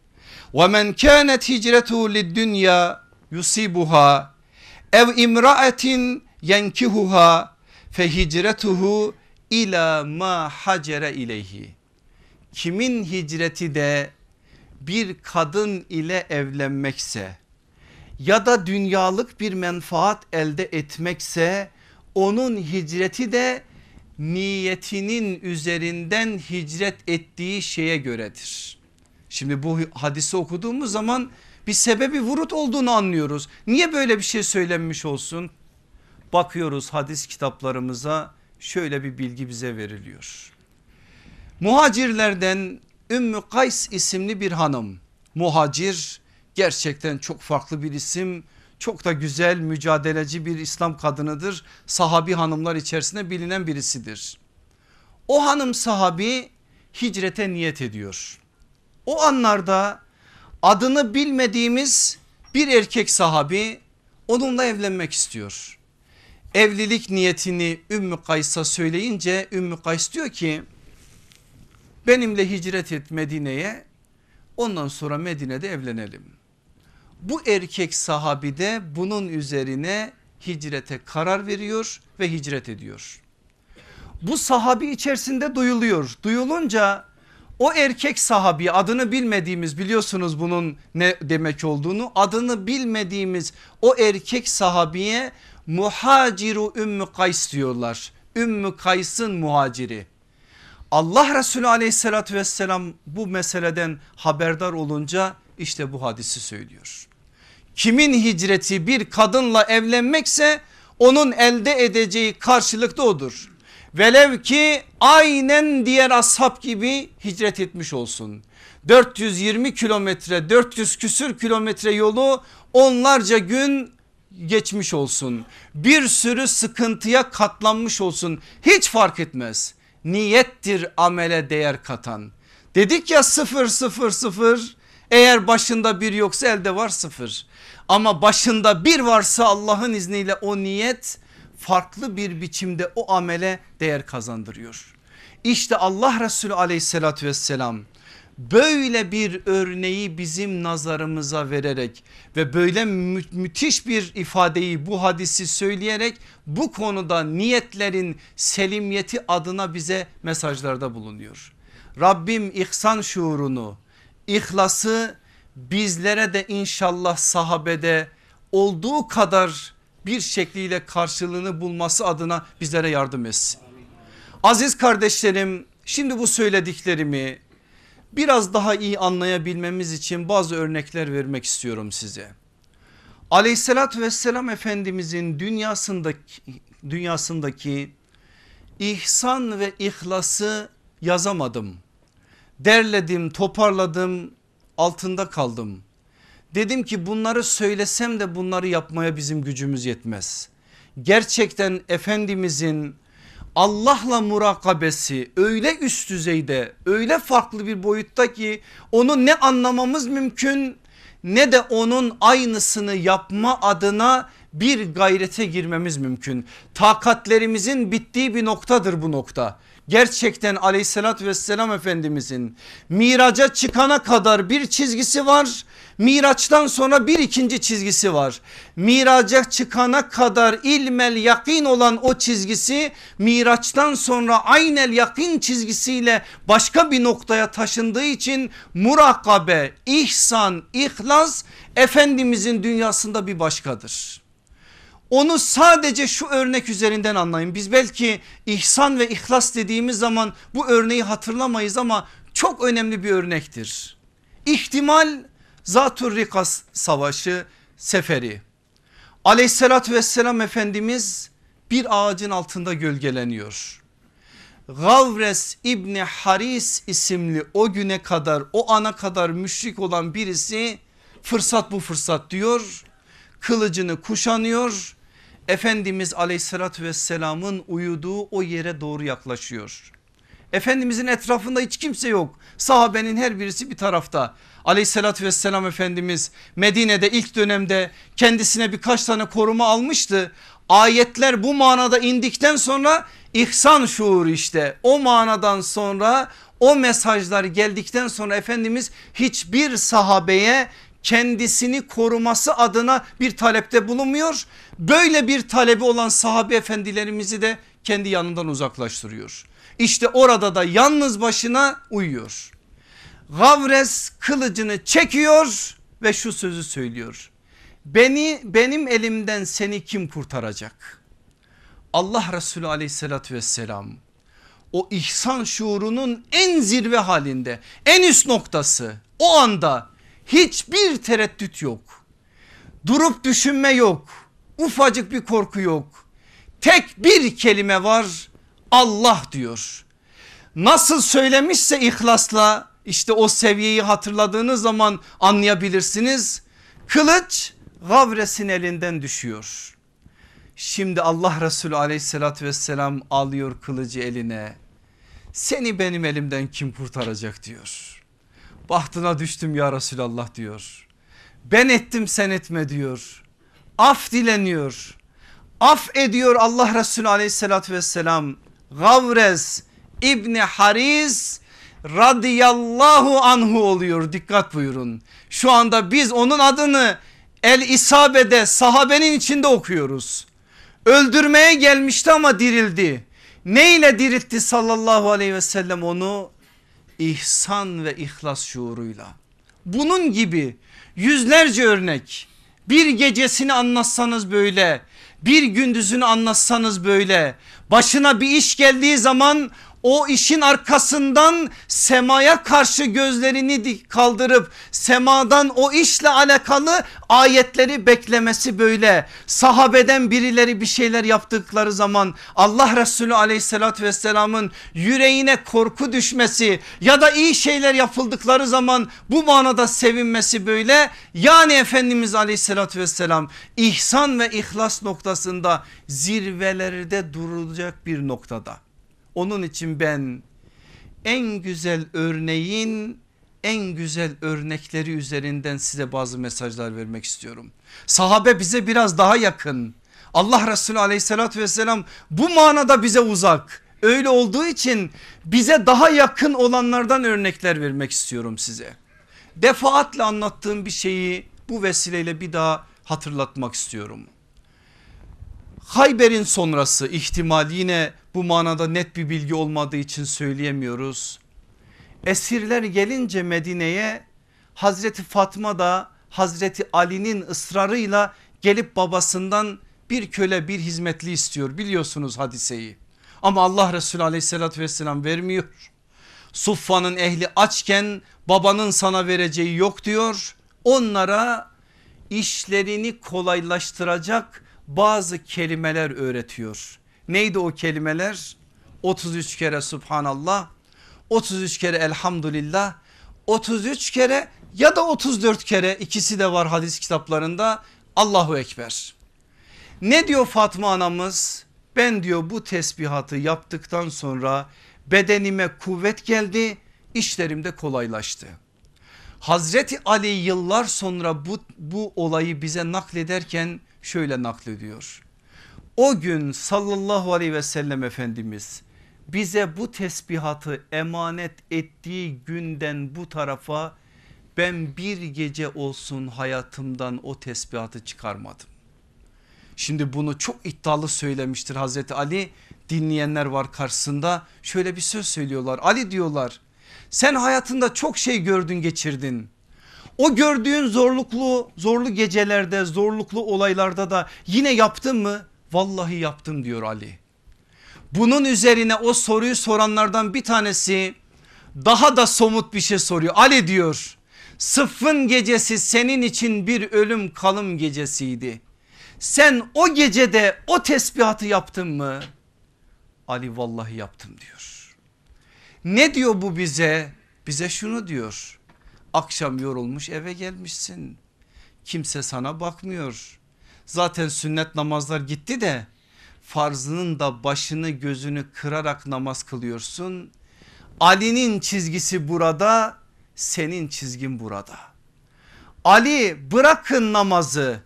A: Hicretuhu lid dünya yusibuha ev imraatin yenkihuha fe hicretuhu ila ma hacere ileyhi. Kimin hicreti de bir kadın ile evlenmekse ya da dünyalık bir menfaat elde etmekse onun hicreti de niyetinin üzerinden hicret ettiği şeye göredir. Şimdi bu hadisi okuduğumuz zaman bir sebebi vurut olduğunu anlıyoruz. Niye böyle bir şey söylenmiş olsun? Bakıyoruz hadis kitaplarımıza şöyle bir bilgi bize veriliyor. Muhacirlerden Ümmü Kays isimli bir hanım. Muhacir gerçekten çok farklı bir isim. Çok da güzel mücadeleci bir İslam kadınıdır. Sahabi hanımlar içerisinde bilinen birisidir. O hanım sahabi hicrete niyet ediyor. O anlarda adını bilmediğimiz bir erkek sahabi onunla evlenmek istiyor. Evlilik niyetini Ümmü Kays'a söyleyince Ümmü Kays diyor ki benimle hicret et Medine'ye ondan sonra Medine'de evlenelim. Bu erkek sahabi de bunun üzerine hicrete karar veriyor ve hicret ediyor. Bu sahabi içerisinde duyuluyor. Duyulunca o erkek sahabi adını bilmediğimiz biliyorsunuz bunun ne demek olduğunu adını bilmediğimiz o erkek sahabiye muhaciru Ümmü Kays diyorlar. Ümmü Kays'ın muhaciri. Allah Resulü aleyhissalatü vesselam bu meseleden haberdar olunca işte bu hadisi söylüyor. Kimin hicreti bir kadınla evlenmekse onun elde edeceği karşılıkta odur. Velev ki aynen diğer ashab gibi hicret etmiş olsun. 420 kilometre 400 küsür kilometre yolu onlarca gün geçmiş olsun. Bir sürü sıkıntıya katlanmış olsun hiç fark etmez. Niyettir amele değer katan. Dedik ya sıfır sıfır sıfır eğer başında bir yoksa elde var sıfır. Ama başında bir varsa Allah'ın izniyle o niyet farklı bir biçimde o amele değer kazandırıyor. İşte Allah Resulü aleyhissalatü vesselam böyle bir örneği bizim nazarımıza vererek ve böyle mü müthiş bir ifadeyi bu hadisi söyleyerek bu konuda niyetlerin selimiyeti adına bize mesajlarda bulunuyor. Rabbim ihsan şuurunu, ihlası bizlere de inşallah sahabede olduğu kadar bir şekliyle karşılığını bulması adına bizlere yardım etsin. Aziz kardeşlerim şimdi bu söylediklerimi biraz daha iyi anlayabilmemiz için bazı örnekler vermek istiyorum size. Aleyhissalatü vesselam Efendimizin dünyasındaki, dünyasındaki ihsan ve ihlası yazamadım. Derledim toparladım altında kaldım. Dedim ki bunları söylesem de bunları yapmaya bizim gücümüz yetmez. Gerçekten Efendimizin Allah'la murakabesi öyle üst düzeyde öyle farklı bir boyutta ki onu ne anlamamız mümkün ne de onun aynısını yapma adına bir gayrete girmemiz mümkün. Takatlerimizin bittiği bir noktadır bu nokta gerçekten aleyhissalatü vesselam efendimizin miraca çıkana kadar bir çizgisi var. Miraçtan sonra bir ikinci çizgisi var. Miraca çıkana kadar ilmel yakin olan o çizgisi miraçtan sonra aynel yakin çizgisiyle başka bir noktaya taşındığı için murakabe, ihsan, ihlas Efendimizin dünyasında bir başkadır. Onu sadece şu örnek üzerinden anlayın. Biz belki ihsan ve ihlas dediğimiz zaman bu örneği hatırlamayız ama çok önemli bir örnektir. İhtimal Zatur Rikas savaşı seferi. Aleyhissalatü vesselam Efendimiz bir ağacın altında gölgeleniyor. Gavres İbni Haris isimli o güne kadar o ana kadar müşrik olan birisi fırsat bu fırsat diyor. Kılıcını kuşanıyor Efendimiz aleyhissalatü vesselamın uyuduğu o yere doğru yaklaşıyor. Efendimizin etrafında hiç kimse yok. Sahabenin her birisi bir tarafta. Aleyhissalatü vesselam Efendimiz Medine'de ilk dönemde kendisine birkaç tane koruma almıştı. Ayetler bu manada indikten sonra ihsan şuur işte o manadan sonra o mesajlar geldikten sonra Efendimiz hiçbir sahabeye kendisini koruması adına bir talepte bulunmuyor. Böyle bir talebi olan sahabe efendilerimizi de kendi yanından uzaklaştırıyor. İşte orada da yalnız başına uyuyor. Gavres kılıcını çekiyor ve şu sözü söylüyor. Beni benim elimden seni kim kurtaracak? Allah Resulü aleyhissalatü vesselam o ihsan şuurunun en zirve halinde en üst noktası o anda hiçbir tereddüt yok. Durup düşünme yok. Ufacık bir korku yok. Tek bir kelime var Allah diyor. Nasıl söylemişse ihlasla işte o seviyeyi hatırladığınız zaman anlayabilirsiniz. Kılıç Gavres'in elinden düşüyor. Şimdi Allah Resulü aleyhissalatü vesselam alıyor kılıcı eline. Seni benim elimden kim kurtaracak diyor. Bahtına düştüm ya Resulallah diyor. Ben ettim sen etme diyor. Af dileniyor. Af ediyor Allah Resulü aleyhissalatü vesselam. Gavrez İbni Haris radıyallahu anhu oluyor dikkat buyurun. Şu anda biz onun adını El İsabe'de sahabenin içinde okuyoruz. Öldürmeye gelmişti ama dirildi. Ne ile diriltti sallallahu aleyhi ve sellem onu? İhsan ve ihlas şuuruyla. Bunun gibi yüzlerce örnek bir gecesini anlatsanız böyle bir gündüzünü anlatsanız böyle başına bir iş geldiği zaman o işin arkasından semaya karşı gözlerini kaldırıp semadan o işle alakalı ayetleri beklemesi böyle. Sahabeden birileri bir şeyler yaptıkları zaman Allah Resulü aleyhissalatü vesselamın yüreğine korku düşmesi ya da iyi şeyler yapıldıkları zaman bu manada sevinmesi böyle. Yani Efendimiz aleyhissalatü vesselam ihsan ve ihlas noktasında zirvelerde durulacak bir noktada. Onun için ben en güzel örneğin en güzel örnekleri üzerinden size bazı mesajlar vermek istiyorum. Sahabe bize biraz daha yakın. Allah Resulü aleyhissalatü vesselam bu manada bize uzak. Öyle olduğu için bize daha yakın olanlardan örnekler vermek istiyorum size. Defaatle anlattığım bir şeyi bu vesileyle bir daha hatırlatmak istiyorum. Hayber'in sonrası ihtimal yine bu manada net bir bilgi olmadığı için söyleyemiyoruz. Esirler gelince Medine'ye Hazreti Fatma da Hazreti Ali'nin ısrarıyla gelip babasından bir köle bir hizmetli istiyor biliyorsunuz hadiseyi. Ama Allah Resulü aleyhissalatü vesselam vermiyor. Suffa'nın ehli açken babanın sana vereceği yok diyor. Onlara işlerini kolaylaştıracak bazı kelimeler öğretiyor. Neydi o kelimeler? 33 kere Subhanallah, 33 kere Elhamdülillah, 33 kere ya da 34 kere ikisi de var hadis kitaplarında Allahu Ekber. Ne diyor Fatma anamız? Ben diyor bu tesbihatı yaptıktan sonra bedenime kuvvet geldi işlerim de kolaylaştı. Hazreti Ali yıllar sonra bu, bu olayı bize naklederken şöyle naklediyor. O gün sallallahu aleyhi ve sellem Efendimiz bize bu tesbihatı emanet ettiği günden bu tarafa ben bir gece olsun hayatımdan o tesbihatı çıkarmadım. Şimdi bunu çok iddialı söylemiştir Hazreti Ali dinleyenler var karşısında şöyle bir söz söylüyorlar Ali diyorlar sen hayatında çok şey gördün geçirdin. O gördüğün zorluklu zorlu gecelerde zorluklu olaylarda da yine yaptın mı? Vallahi yaptım diyor Ali. Bunun üzerine o soruyu soranlardan bir tanesi daha da somut bir şey soruyor. Ali diyor sıffın gecesi senin için bir ölüm kalım gecesiydi. Sen o gecede o tesbihatı yaptın mı? Ali vallahi yaptım diyor. Ne diyor bu bize? Bize şunu diyor. Akşam yorulmuş eve gelmişsin. Kimse sana bakmıyor. Zaten sünnet namazlar gitti de farzının da başını gözünü kırarak namaz kılıyorsun. Ali'nin çizgisi burada senin çizgin burada. Ali bırakın namazı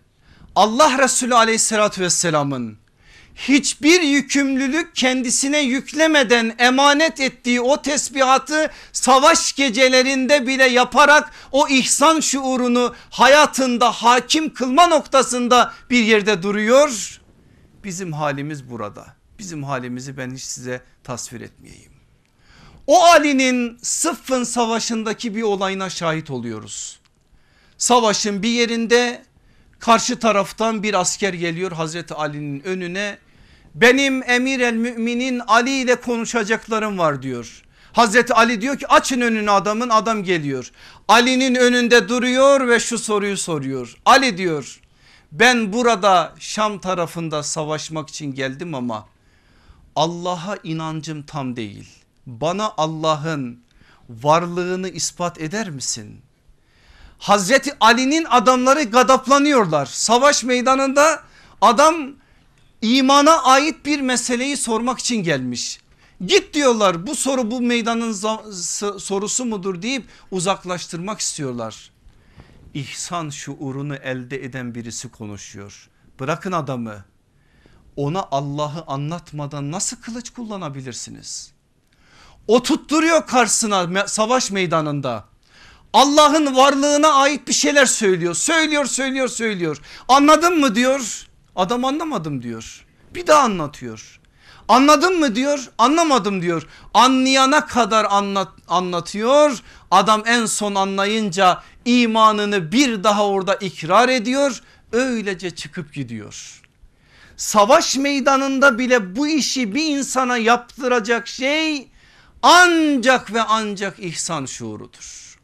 A: Allah Resulü aleyhissalatü vesselamın hiçbir yükümlülük kendisine yüklemeden emanet ettiği o tesbihatı savaş gecelerinde bile yaparak o ihsan şuurunu hayatında hakim kılma noktasında bir yerde duruyor. Bizim halimiz burada. Bizim halimizi ben hiç size tasvir etmeyeyim. O Ali'nin Sıffın savaşındaki bir olayına şahit oluyoruz. Savaşın bir yerinde karşı taraftan bir asker geliyor Hazreti Ali'nin önüne benim emir el müminin Ali ile konuşacaklarım var diyor. Hazreti Ali diyor ki açın önünü adamın adam geliyor. Ali'nin önünde duruyor ve şu soruyu soruyor. Ali diyor ben burada Şam tarafında savaşmak için geldim ama Allah'a inancım tam değil. Bana Allah'ın varlığını ispat eder misin? Hazreti Ali'nin adamları gadaplanıyorlar. Savaş meydanında adam imana ait bir meseleyi sormak için gelmiş. Git diyorlar bu soru bu meydanın sorusu mudur deyip uzaklaştırmak istiyorlar. İhsan şuurunu elde eden birisi konuşuyor. Bırakın adamı ona Allah'ı anlatmadan nasıl kılıç kullanabilirsiniz? O tutturuyor karşısına savaş meydanında. Allah'ın varlığına ait bir şeyler söylüyor. Söylüyor söylüyor söylüyor. Anladın mı diyor. Adam anlamadım diyor. Bir daha anlatıyor. Anladın mı diyor anlamadım diyor. Anlayana kadar anlat, anlatıyor. Adam en son anlayınca imanını bir daha orada ikrar ediyor. Öylece çıkıp gidiyor. Savaş meydanında bile bu işi bir insana yaptıracak şey ancak ve ancak ihsan şuurudur.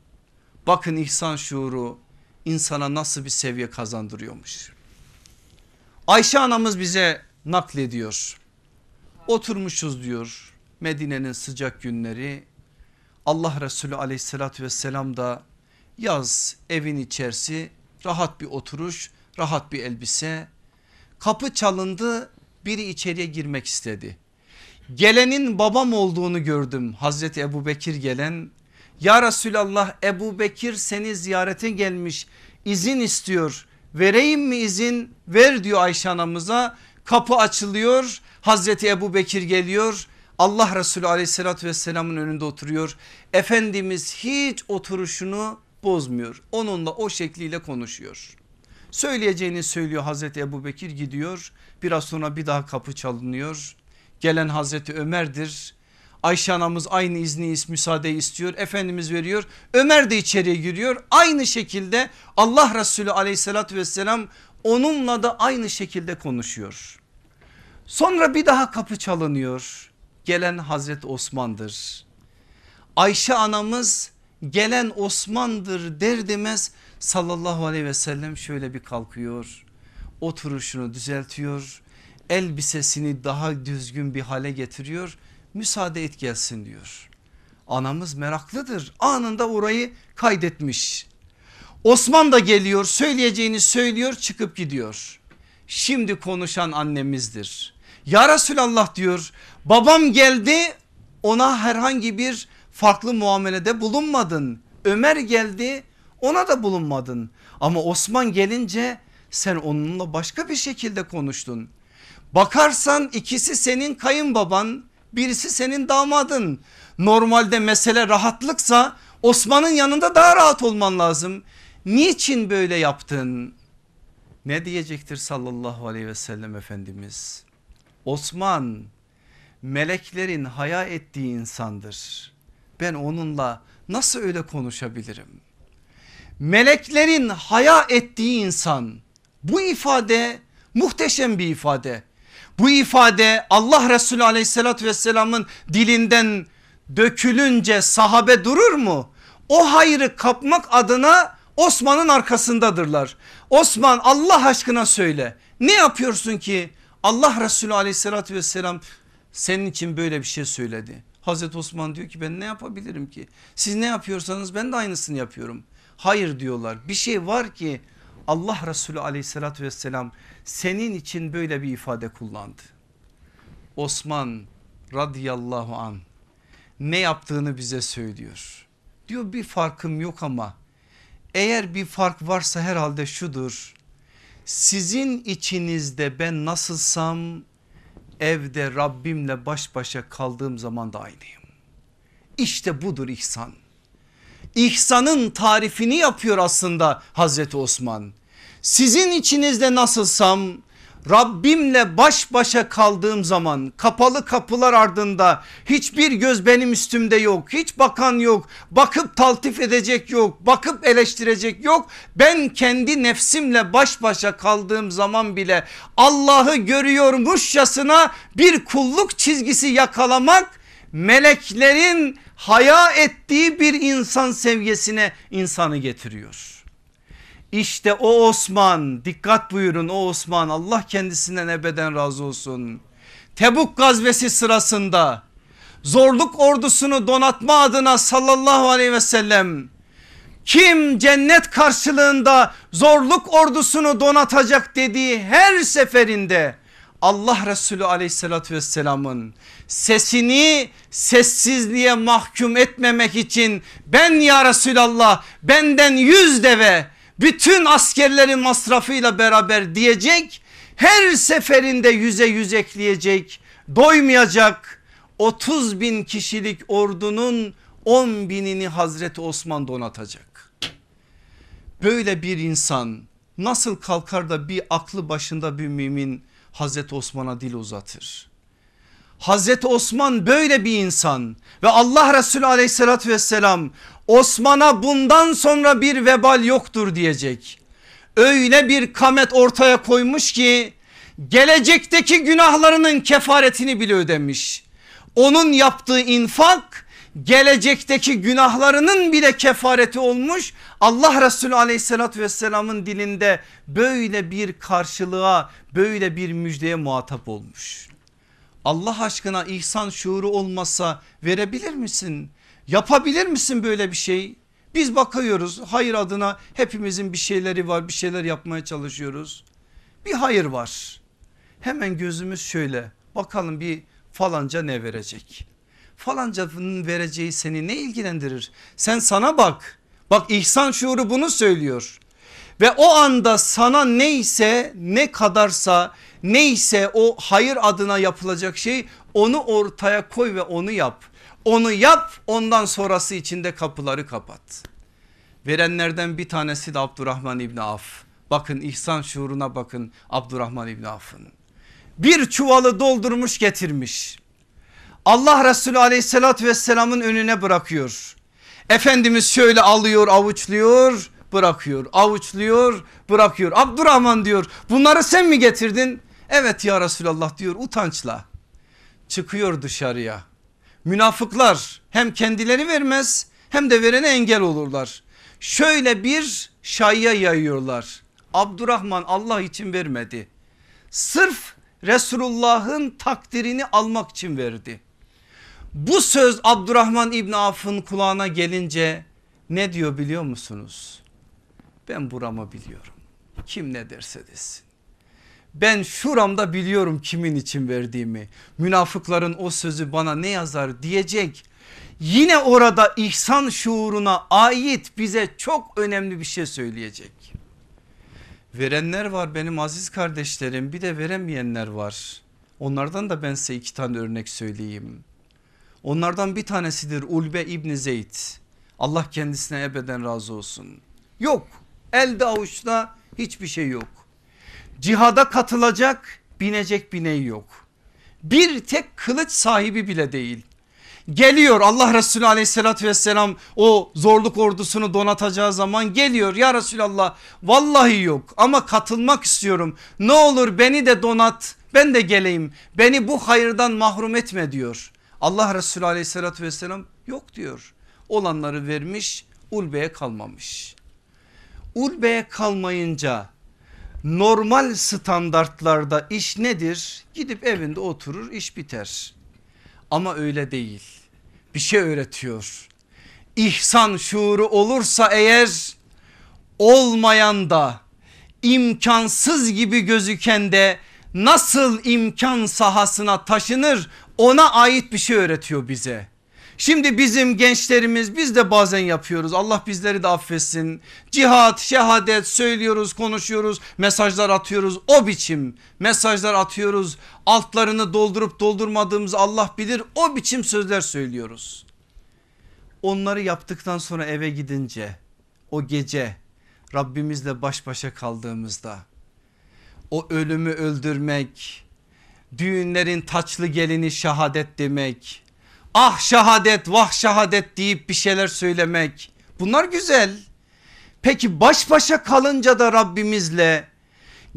A: Bakın ihsan şuuru insana nasıl bir seviye kazandırıyormuş. Ayşe anamız bize naklediyor. Oturmuşuz diyor Medine'nin sıcak günleri. Allah Resulü aleyhissalatü vesselam da yaz evin içerisi rahat bir oturuş rahat bir elbise. Kapı çalındı biri içeriye girmek istedi. Gelenin babam olduğunu gördüm Hazreti Ebu Bekir gelen. Ya Resulallah Ebu Bekir seni ziyarete gelmiş izin istiyor vereyim mi izin? Ver diyor Ayşe anamıza. Kapı açılıyor. Hazreti Ebu Bekir geliyor. Allah Resulü aleyhissalatü vesselamın önünde oturuyor. Efendimiz hiç oturuşunu bozmuyor. Onunla o şekliyle konuşuyor. Söyleyeceğini söylüyor Hazreti Ebu Bekir gidiyor. Biraz sonra bir daha kapı çalınıyor. Gelen Hazreti Ömer'dir Ayşe anamız aynı izni müsaade istiyor. Efendimiz veriyor. Ömer de içeriye giriyor. Aynı şekilde Allah Resulü aleyhissalatü vesselam onunla da aynı şekilde konuşuyor. Sonra bir daha kapı çalınıyor. Gelen Hazreti Osman'dır. Ayşe anamız gelen Osman'dır der demez sallallahu aleyhi ve sellem şöyle bir kalkıyor. Oturuşunu düzeltiyor. Elbisesini daha düzgün bir hale getiriyor. Müsaade et gelsin diyor. Anamız meraklıdır. Anında orayı kaydetmiş. Osman da geliyor söyleyeceğini söylüyor çıkıp gidiyor. Şimdi konuşan annemizdir. Ya Resulallah diyor babam geldi ona herhangi bir farklı muamelede bulunmadın. Ömer geldi ona da bulunmadın. Ama Osman gelince sen onunla başka bir şekilde konuştun. Bakarsan ikisi senin kayınbaban birisi senin damadın. Normalde mesele rahatlıksa Osman'ın yanında daha rahat olman lazım. Niçin böyle yaptın? Ne diyecektir sallallahu aleyhi ve sellem Efendimiz? Osman meleklerin haya ettiği insandır. Ben onunla nasıl öyle konuşabilirim? Meleklerin haya ettiği insan bu ifade muhteşem bir ifade. Bu ifade Allah Resulü aleyhissalatü vesselamın dilinden dökülünce sahabe durur mu? O hayrı kapmak adına Osman'ın arkasındadırlar. Osman Allah aşkına söyle ne yapıyorsun ki Allah Resulü aleyhissalatü vesselam senin için böyle bir şey söyledi. Hazreti Osman diyor ki ben ne yapabilirim ki? Siz ne yapıyorsanız ben de aynısını yapıyorum. Hayır diyorlar bir şey var ki Allah Resulü aleyhissalatü vesselam senin için böyle bir ifade kullandı. Osman radıyallahu an ne yaptığını bize söylüyor. Diyor bir farkım yok ama eğer bir fark varsa herhalde şudur. Sizin içinizde ben nasılsam evde Rabbimle baş başa kaldığım zaman da aynıyım. İşte budur ihsan. İhsanın tarifini yapıyor aslında Hazreti Osman. Sizin içinizde nasılsam Rabbimle baş başa kaldığım zaman kapalı kapılar ardında hiçbir göz benim üstümde yok. Hiç bakan yok. Bakıp taltif edecek yok. Bakıp eleştirecek yok. Ben kendi nefsimle baş başa kaldığım zaman bile Allah'ı görüyormuşçasına bir kulluk çizgisi yakalamak meleklerin haya ettiği bir insan seviyesine insanı getiriyor. İşte o Osman dikkat buyurun o Osman Allah kendisinden ebeden razı olsun. Tebuk gazvesi sırasında zorluk ordusunu donatma adına sallallahu aleyhi ve sellem kim cennet karşılığında zorluk ordusunu donatacak dediği her seferinde Allah Resulü aleyhissalatü vesselamın sesini sessizliğe mahkum etmemek için ben ya Resulallah benden yüz deve bütün askerlerin masrafıyla beraber diyecek her seferinde yüze yüz ekleyecek doymayacak 30 bin kişilik ordunun 10 binini Hazreti Osman donatacak. Böyle bir insan nasıl kalkar da bir aklı başında bir mümin Hazreti Osman'a dil uzatır. Hazreti Osman böyle bir insan ve Allah Resulü aleyhissalatü vesselam Osman'a bundan sonra bir vebal yoktur diyecek. Öyle bir kamet ortaya koymuş ki gelecekteki günahlarının kefaretini bile ödemiş. Onun yaptığı infak gelecekteki günahlarının bile kefareti olmuş. Allah Resulü aleyhissalatü vesselamın dilinde böyle bir karşılığa böyle bir müjdeye muhatap olmuş. Allah aşkına ihsan şuuru olmasa verebilir misin? Yapabilir misin böyle bir şey? Biz bakıyoruz hayır adına hepimizin bir şeyleri var bir şeyler yapmaya çalışıyoruz. Bir hayır var. Hemen gözümüz şöyle bakalım bir falanca ne verecek? Falancanın vereceği seni ne ilgilendirir? Sen sana bak. Bak ihsan şuuru bunu söylüyor. Ve o anda sana neyse ne kadarsa neyse o hayır adına yapılacak şey onu ortaya koy ve onu yap. Onu yap ondan sonrası içinde kapıları kapat. Verenlerden bir tanesi de Abdurrahman İbni Af. Bakın ihsan şuuruna bakın Abdurrahman İbni Af'ın. Bir çuvalı doldurmuş getirmiş. Allah Resulü aleyhissalatü vesselamın önüne bırakıyor. Efendimiz şöyle alıyor avuçluyor bırakıyor avuçluyor bırakıyor. Abdurrahman diyor bunları sen mi getirdin? Evet ya Resulallah diyor utançla. Çıkıyor dışarıya. Münafıklar hem kendileri vermez hem de verene engel olurlar. Şöyle bir şaya yayıyorlar. Abdurrahman Allah için vermedi. Sırf Resulullah'ın takdirini almak için verdi. Bu söz Abdurrahman İbni Af'ın kulağına gelince ne diyor biliyor musunuz? Ben buramı biliyorum. Kim ne derse desin. Ben şuramda biliyorum kimin için verdiğimi. Münafıkların o sözü bana ne yazar diyecek. Yine orada ihsan şuuruna ait bize çok önemli bir şey söyleyecek. Verenler var benim aziz kardeşlerim bir de veremeyenler var. Onlardan da ben size iki tane örnek söyleyeyim. Onlardan bir tanesidir Ulbe İbni Zeyd. Allah kendisine ebeden razı olsun. Yok elde avuçta hiçbir şey yok. Cihada katılacak binecek bineği yok. Bir tek kılıç sahibi bile değil. Geliyor Allah Resulü aleyhissalatü vesselam o zorluk ordusunu donatacağı zaman geliyor ya Resulallah vallahi yok ama katılmak istiyorum ne olur beni de donat ben de geleyim beni bu hayırdan mahrum etme diyor. Allah Resulü aleyhissalatü vesselam yok diyor olanları vermiş ulbeye kalmamış. Ulbeye kalmayınca normal standartlarda iş nedir? Gidip evinde oturur iş biter. Ama öyle değil. Bir şey öğretiyor. İhsan şuuru olursa eğer olmayan da imkansız gibi gözüken de nasıl imkan sahasına taşınır ona ait bir şey öğretiyor bize. Şimdi bizim gençlerimiz biz de bazen yapıyoruz Allah bizleri de affetsin. Cihat şehadet söylüyoruz konuşuyoruz mesajlar atıyoruz o biçim mesajlar atıyoruz. Altlarını doldurup doldurmadığımız Allah bilir o biçim sözler söylüyoruz. Onları yaptıktan sonra eve gidince o gece Rabbimizle baş başa kaldığımızda o ölümü öldürmek düğünlerin taçlı gelini şehadet demek ah şehadet vah şehadet deyip bir şeyler söylemek bunlar güzel. Peki baş başa kalınca da Rabbimizle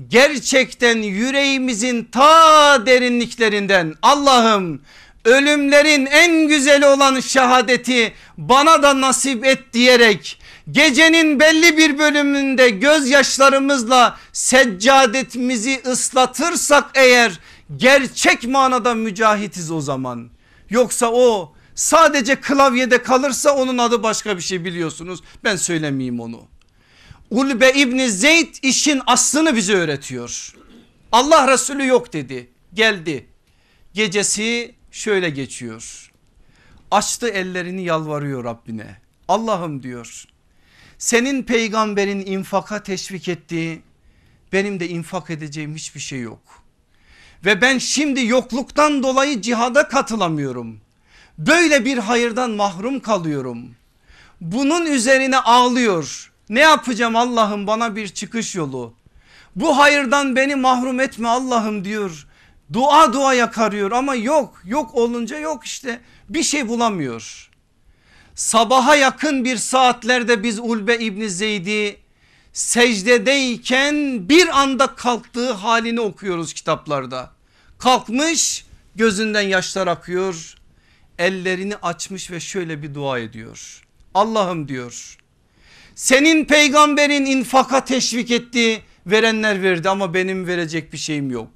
A: gerçekten yüreğimizin ta derinliklerinden Allah'ım ölümlerin en güzeli olan şehadeti bana da nasip et diyerek gecenin belli bir bölümünde gözyaşlarımızla seccadetimizi ıslatırsak eğer gerçek manada mücahitiz o zaman. Yoksa o sadece klavyede kalırsa onun adı başka bir şey biliyorsunuz. Ben söylemeyeyim onu. Ulbe İbni Zeyd işin aslını bize öğretiyor. Allah Resulü yok dedi geldi. Gecesi şöyle geçiyor. Açtı ellerini yalvarıyor Rabbine. Allah'ım diyor. Senin peygamberin infaka teşvik ettiği benim de infak edeceğim hiçbir şey yok. Ve ben şimdi yokluktan dolayı cihada katılamıyorum. Böyle bir hayırdan mahrum kalıyorum. Bunun üzerine ağlıyor. Ne yapacağım Allah'ım bana bir çıkış yolu. Bu hayırdan beni mahrum etme Allah'ım diyor. Dua dua yakarıyor ama yok yok olunca yok işte bir şey bulamıyor. Sabaha yakın bir saatlerde biz Ulbe İbni Zeyd'i secdedeyken bir anda kalktığı halini okuyoruz kitaplarda. Kalkmış gözünden yaşlar akıyor ellerini açmış ve şöyle bir dua ediyor. Allah'ım diyor senin peygamberin infaka teşvik etti verenler verdi ama benim verecek bir şeyim yok.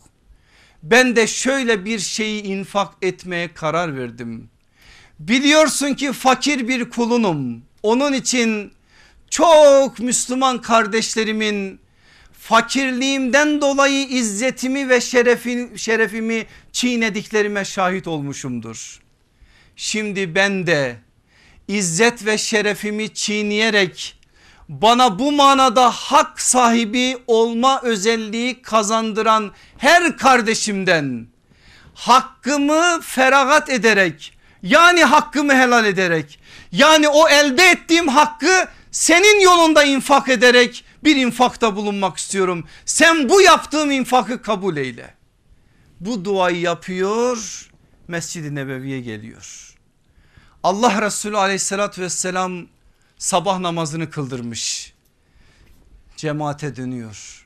A: Ben de şöyle bir şeyi infak etmeye karar verdim. Biliyorsun ki fakir bir kulunum. Onun için çok Müslüman kardeşlerimin fakirliğimden dolayı izzetimi ve şerefin, şerefimi çiğnediklerime şahit olmuşumdur. Şimdi ben de izzet ve şerefimi çiğneyerek bana bu manada hak sahibi olma özelliği kazandıran her kardeşimden hakkımı feragat ederek yani hakkımı helal ederek yani o elde ettiğim hakkı senin yolunda infak ederek bir infakta bulunmak istiyorum. Sen bu yaptığım infakı kabul eyle. Bu duayı yapıyor Mescid-i Nebevi'ye geliyor. Allah Resulü aleyhissalatü vesselam sabah namazını kıldırmış. Cemaate dönüyor.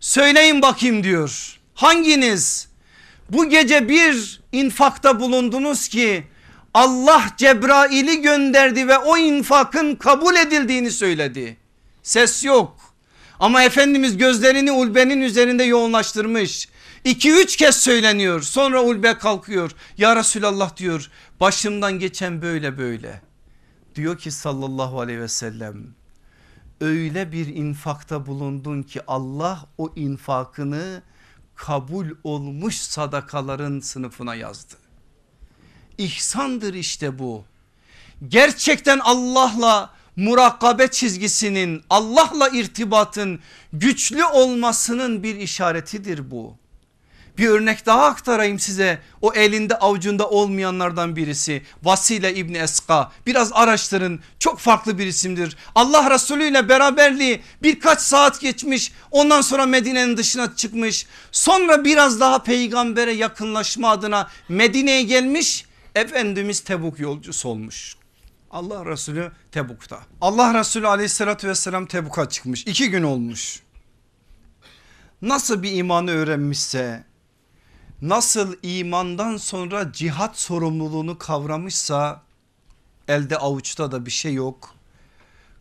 A: Söyleyin bakayım diyor. Hanginiz bu gece bir infakta bulundunuz ki Allah Cebrail'i gönderdi ve o infakın kabul edildiğini söyledi. Ses yok. Ama Efendimiz gözlerini ulbenin üzerinde yoğunlaştırmış. 2-3 kez söyleniyor sonra ulbe kalkıyor. Ya Resulallah diyor başımdan geçen böyle böyle. Diyor ki sallallahu aleyhi ve sellem öyle bir infakta bulundun ki Allah o infakını kabul olmuş sadakaların sınıfına yazdı. İhsandır işte bu. Gerçekten Allah'la murakabe çizgisinin Allah'la irtibatın güçlü olmasının bir işaretidir bu. Bir örnek daha aktarayım size. O elinde avucunda olmayanlardan birisi. Vasile İbni Eska. Biraz araştırın. Çok farklı bir isimdir. Allah Resulü ile beraberliği birkaç saat geçmiş. Ondan sonra Medine'nin dışına çıkmış. Sonra biraz daha peygambere yakınlaşma adına Medine'ye gelmiş. Efendimiz Tebuk yolcusu olmuş. Allah Resulü Tebuk'ta. Allah Resulü aleyhissalatü vesselam Tebuk'a çıkmış. iki gün olmuş. Nasıl bir imanı öğrenmişse nasıl imandan sonra cihat sorumluluğunu kavramışsa elde avuçta da bir şey yok.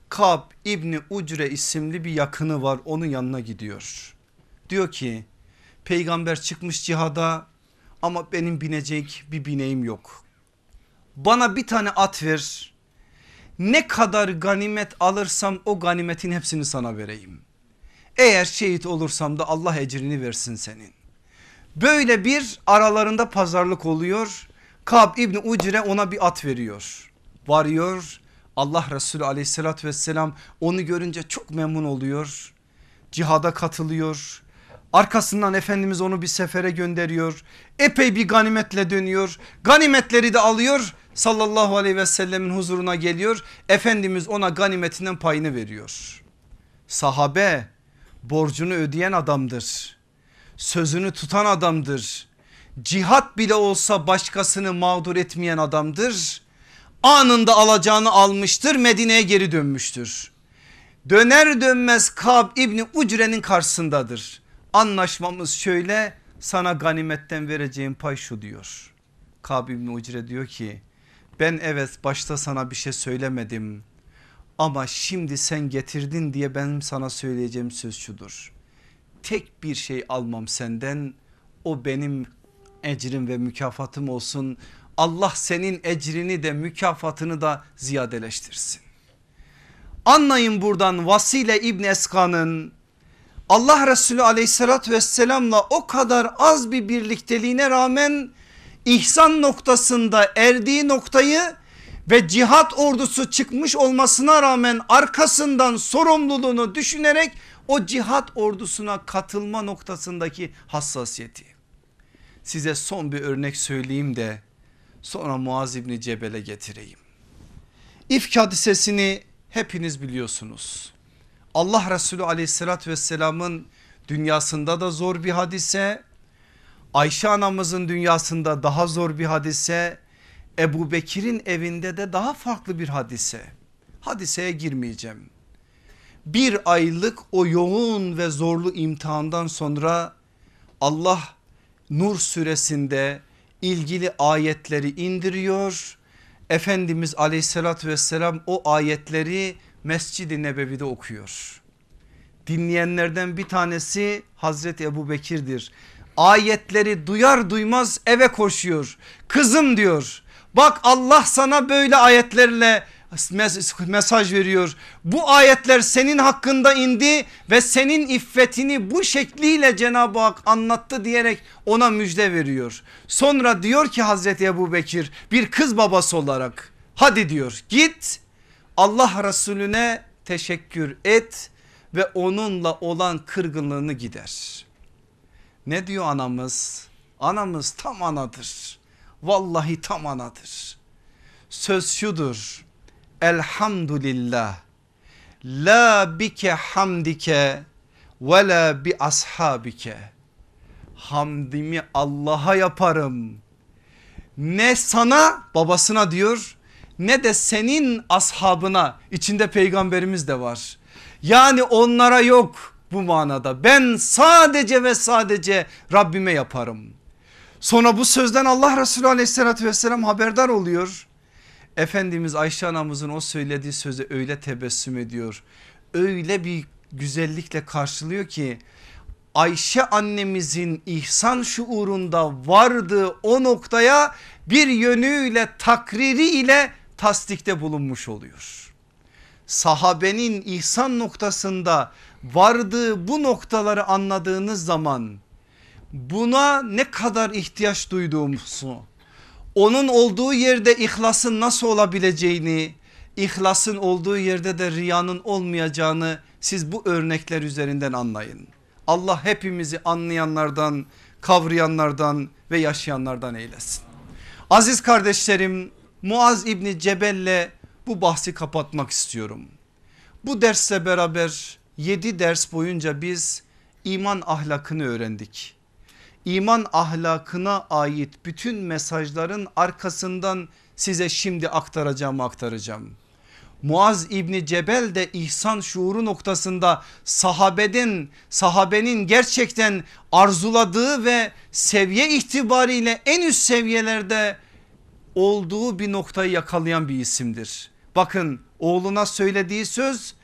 A: Kab İbni Ucre isimli bir yakını var onun yanına gidiyor. Diyor ki peygamber çıkmış cihada ama benim binecek bir bineğim yok. Bana bir tane at ver ne kadar ganimet alırsam o ganimetin hepsini sana vereyim. Eğer şehit olursam da Allah ecrini versin senin. Böyle bir aralarında pazarlık oluyor. Kab İbni Ucre ona bir at veriyor. Varıyor Allah Resulü aleyhissalatü vesselam onu görünce çok memnun oluyor. Cihada katılıyor. Arkasından Efendimiz onu bir sefere gönderiyor. Epey bir ganimetle dönüyor. Ganimetleri de alıyor sallallahu aleyhi ve sellemin huzuruna geliyor. Efendimiz ona ganimetinden payını veriyor. Sahabe borcunu ödeyen adamdır. Sözünü tutan adamdır. Cihat bile olsa başkasını mağdur etmeyen adamdır. Anında alacağını almıştır Medine'ye geri dönmüştür. Döner dönmez Kab İbni Ucre'nin karşısındadır. Anlaşmamız şöyle sana ganimetten vereceğim pay şu diyor. Kab İbni Ucre diyor ki ben evet başta sana bir şey söylemedim ama şimdi sen getirdin diye benim sana söyleyeceğim söz şudur. Tek bir şey almam senden o benim ecrim ve mükafatım olsun. Allah senin ecrini de mükafatını da ziyadeleştirsin. Anlayın buradan Vasile İbn Eska'nın Allah Resulü aleyhissalatü vesselamla o kadar az bir birlikteliğine rağmen ihsan noktasında erdiği noktayı ve cihat ordusu çıkmış olmasına rağmen arkasından sorumluluğunu düşünerek o cihat ordusuna katılma noktasındaki hassasiyeti. Size son bir örnek söyleyeyim de sonra Muaz İbni Cebel'e getireyim. İfk hadisesini hepiniz biliyorsunuz. Allah Resulü aleyhissalatü vesselamın dünyasında da zor bir hadise Ayşe anamızın dünyasında daha zor bir hadise. Ebu Bekir'in evinde de daha farklı bir hadise. Hadiseye girmeyeceğim. Bir aylık o yoğun ve zorlu imtihandan sonra Allah Nur suresinde ilgili ayetleri indiriyor. Efendimiz aleyhissalatü vesselam o ayetleri Mescid-i Nebevi'de okuyor. Dinleyenlerden bir tanesi Hazreti Ebu Bekir'dir ayetleri duyar duymaz eve koşuyor. Kızım diyor bak Allah sana böyle ayetlerle mesaj veriyor. Bu ayetler senin hakkında indi ve senin iffetini bu şekliyle Cenab-ı Hak anlattı diyerek ona müjde veriyor. Sonra diyor ki Hazreti Ebu Bekir bir kız babası olarak hadi diyor git Allah Resulüne teşekkür et ve onunla olan kırgınlığını gider. Ne diyor anamız? Anamız tam anadır. Vallahi tam anadır. Söz şudur. Elhamdülillah. La bike hamdike ve la bi ashabike. Hamdimi Allah'a yaparım. ne sana babasına diyor ne de senin ashabına içinde peygamberimiz de var. Yani onlara yok bu manada ben sadece ve sadece Rabbime yaparım. Sonra bu sözden Allah Resulü aleyhissalatü vesselam haberdar oluyor. Efendimiz Ayşe anamızın o söylediği söze öyle tebessüm ediyor. Öyle bir güzellikle karşılıyor ki Ayşe annemizin ihsan şuurunda vardığı o noktaya bir yönüyle takriri ile tasdikte bulunmuş oluyor. Sahabenin ihsan noktasında vardığı bu noktaları anladığınız zaman buna ne kadar ihtiyaç duyduğumuzu onun olduğu yerde ihlasın nasıl olabileceğini ihlasın olduğu yerde de riyanın olmayacağını siz bu örnekler üzerinden anlayın. Allah hepimizi anlayanlardan kavrayanlardan ve yaşayanlardan eylesin. Aziz kardeşlerim Muaz İbni Cebel'le bu bahsi kapatmak istiyorum. Bu dersle beraber 7 ders boyunca biz iman ahlakını öğrendik. İman ahlakına ait bütün mesajların arkasından size şimdi aktaracağım aktaracağım. Muaz İbni Cebel de ihsan şuuru noktasında sahabeden sahabenin gerçekten arzuladığı ve seviye itibariyle en üst seviyelerde olduğu bir noktayı yakalayan bir isimdir. Bakın oğluna söylediği söz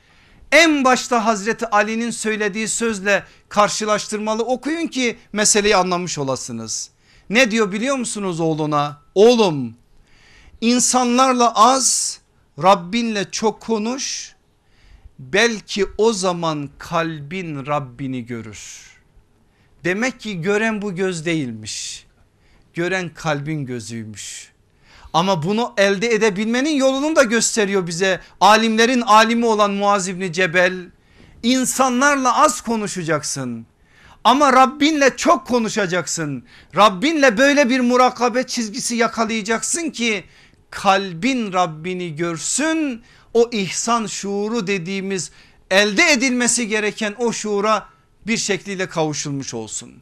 A: en başta Hazreti Ali'nin söylediği sözle karşılaştırmalı okuyun ki meseleyi anlamış olasınız. Ne diyor biliyor musunuz oğluna? Oğlum insanlarla az Rabbinle çok konuş belki o zaman kalbin Rabbini görür. Demek ki gören bu göz değilmiş. Gören kalbin gözüymüş. Ama bunu elde edebilmenin yolunu da gösteriyor bize. Alimlerin alimi olan Muaz İbni Cebel. İnsanlarla az konuşacaksın. Ama Rabbinle çok konuşacaksın. Rabbinle böyle bir murakabe çizgisi yakalayacaksın ki kalbin Rabbini görsün. O ihsan şuuru dediğimiz elde edilmesi gereken o şuura bir şekliyle kavuşulmuş olsun.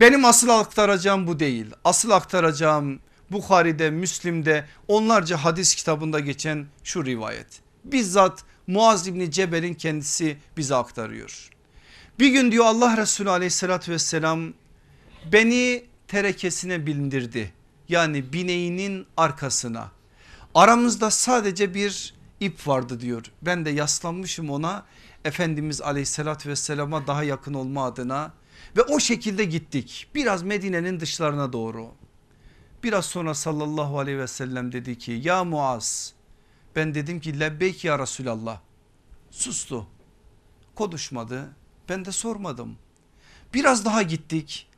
A: Benim asıl aktaracağım bu değil. Asıl aktaracağım Bukhari'de, Müslim'de onlarca hadis kitabında geçen şu rivayet. Bizzat Muaz İbni Cebel'in kendisi bize aktarıyor. Bir gün diyor Allah Resulü aleyhissalatü vesselam beni terekesine bindirdi. Yani bineğinin arkasına. Aramızda sadece bir ip vardı diyor. Ben de yaslanmışım ona Efendimiz aleyhissalatü vesselama daha yakın olma adına ve o şekilde gittik. Biraz Medine'nin dışlarına doğru. Biraz sonra sallallahu aleyhi ve sellem dedi ki ya Muaz ben dedim ki lebbeyk ya Resulallah. Sustu konuşmadı ben de sormadım. Biraz daha gittik.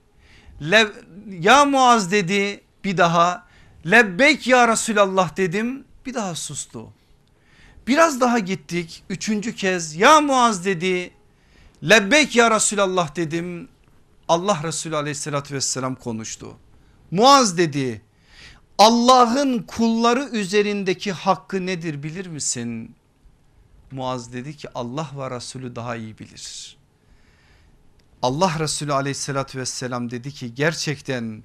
A: Le, ya Muaz dedi bir daha lebbeyk ya Resulallah dedim bir daha sustu. Biraz daha gittik üçüncü kez ya Muaz dedi lebbeyk ya Resulallah dedim Allah Resulü aleyhissalatü vesselam konuştu. Muaz dedi Allah'ın kulları üzerindeki hakkı nedir bilir misin? Muaz dedi ki Allah ve Resulü daha iyi bilir. Allah Resulü aleyhissalatü vesselam dedi ki gerçekten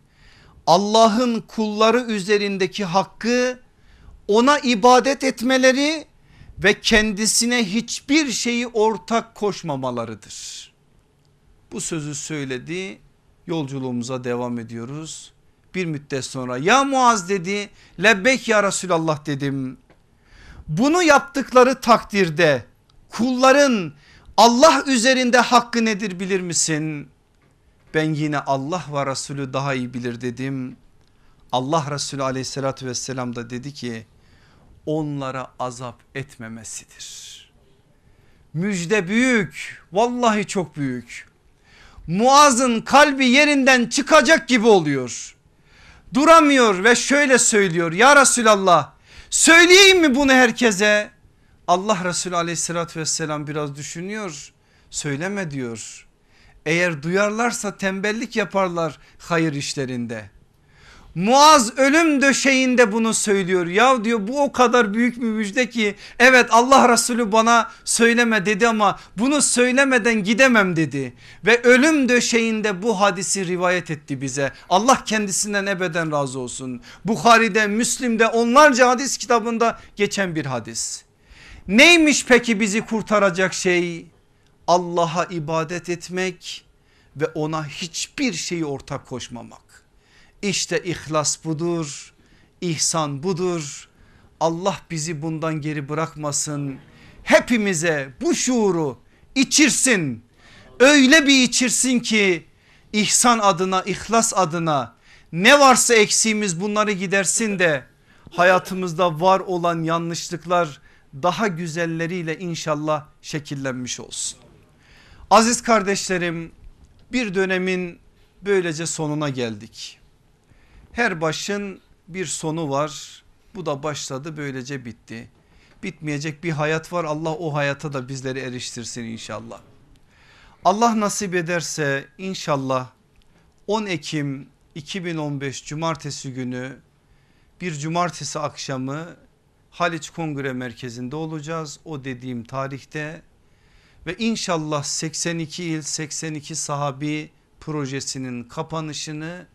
A: Allah'ın kulları üzerindeki hakkı ona ibadet etmeleri ve kendisine hiçbir şeyi ortak koşmamalarıdır. Bu sözü söyledi yolculuğumuza devam ediyoruz. Bir müddet sonra ya Muaz dedi lebbek ya Resulallah dedim. Bunu yaptıkları takdirde kulların Allah üzerinde hakkı nedir bilir misin? Ben yine Allah ve Resulü daha iyi bilir dedim. Allah Resulü aleyhissalatü vesselam da dedi ki onlara azap etmemesidir. Müjde büyük vallahi çok büyük. Muaz'ın kalbi yerinden çıkacak gibi oluyor. Duramıyor ve şöyle söylüyor ya Resulallah söyleyeyim mi bunu herkese? Allah Resulü aleyhissalatü vesselam biraz düşünüyor söyleme diyor. Eğer duyarlarsa tembellik yaparlar hayır işlerinde. Muaz ölüm döşeğinde bunu söylüyor. Ya diyor bu o kadar büyük bir müjde ki evet Allah Resulü bana söyleme dedi ama bunu söylemeden gidemem dedi. Ve ölüm döşeğinde bu hadisi rivayet etti bize. Allah kendisinden ebeden razı olsun. Bukhari'de Müslim'de onlarca hadis kitabında geçen bir hadis. Neymiş peki bizi kurtaracak şey? Allah'a ibadet etmek ve ona hiçbir şeyi ortak koşmamak. İşte ihlas budur, ihsan budur. Allah bizi bundan geri bırakmasın. Hepimize bu şuuru içirsin. Öyle bir içirsin ki ihsan adına, ihlas adına ne varsa eksiğimiz bunları gidersin de hayatımızda var olan yanlışlıklar daha güzelleriyle inşallah şekillenmiş olsun. Aziz kardeşlerim bir dönemin böylece sonuna geldik. Her başın bir sonu var. Bu da başladı böylece bitti. Bitmeyecek bir hayat var. Allah o hayata da bizleri eriştirsin inşallah. Allah nasip ederse inşallah 10 Ekim 2015 Cumartesi günü bir cumartesi akşamı Haliç Kongre Merkezi'nde olacağız. O dediğim tarihte ve inşallah 82 il 82 sahabi projesinin kapanışını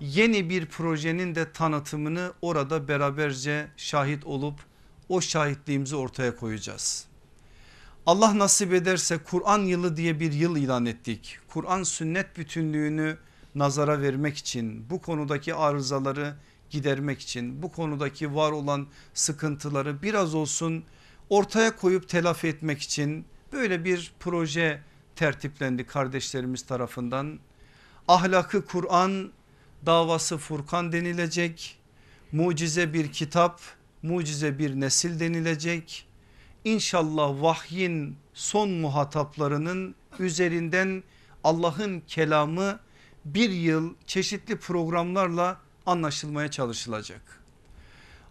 A: yeni bir projenin de tanıtımını orada beraberce şahit olup o şahitliğimizi ortaya koyacağız. Allah nasip ederse Kur'an yılı diye bir yıl ilan ettik. Kur'an sünnet bütünlüğünü nazara vermek için bu konudaki arızaları gidermek için bu konudaki var olan sıkıntıları biraz olsun ortaya koyup telafi etmek için böyle bir proje tertiplendi kardeşlerimiz tarafından. Ahlakı Kur'an davası Furkan denilecek. Mucize bir kitap, mucize bir nesil denilecek. İnşallah vahyin son muhataplarının üzerinden Allah'ın kelamı bir yıl çeşitli programlarla anlaşılmaya çalışılacak.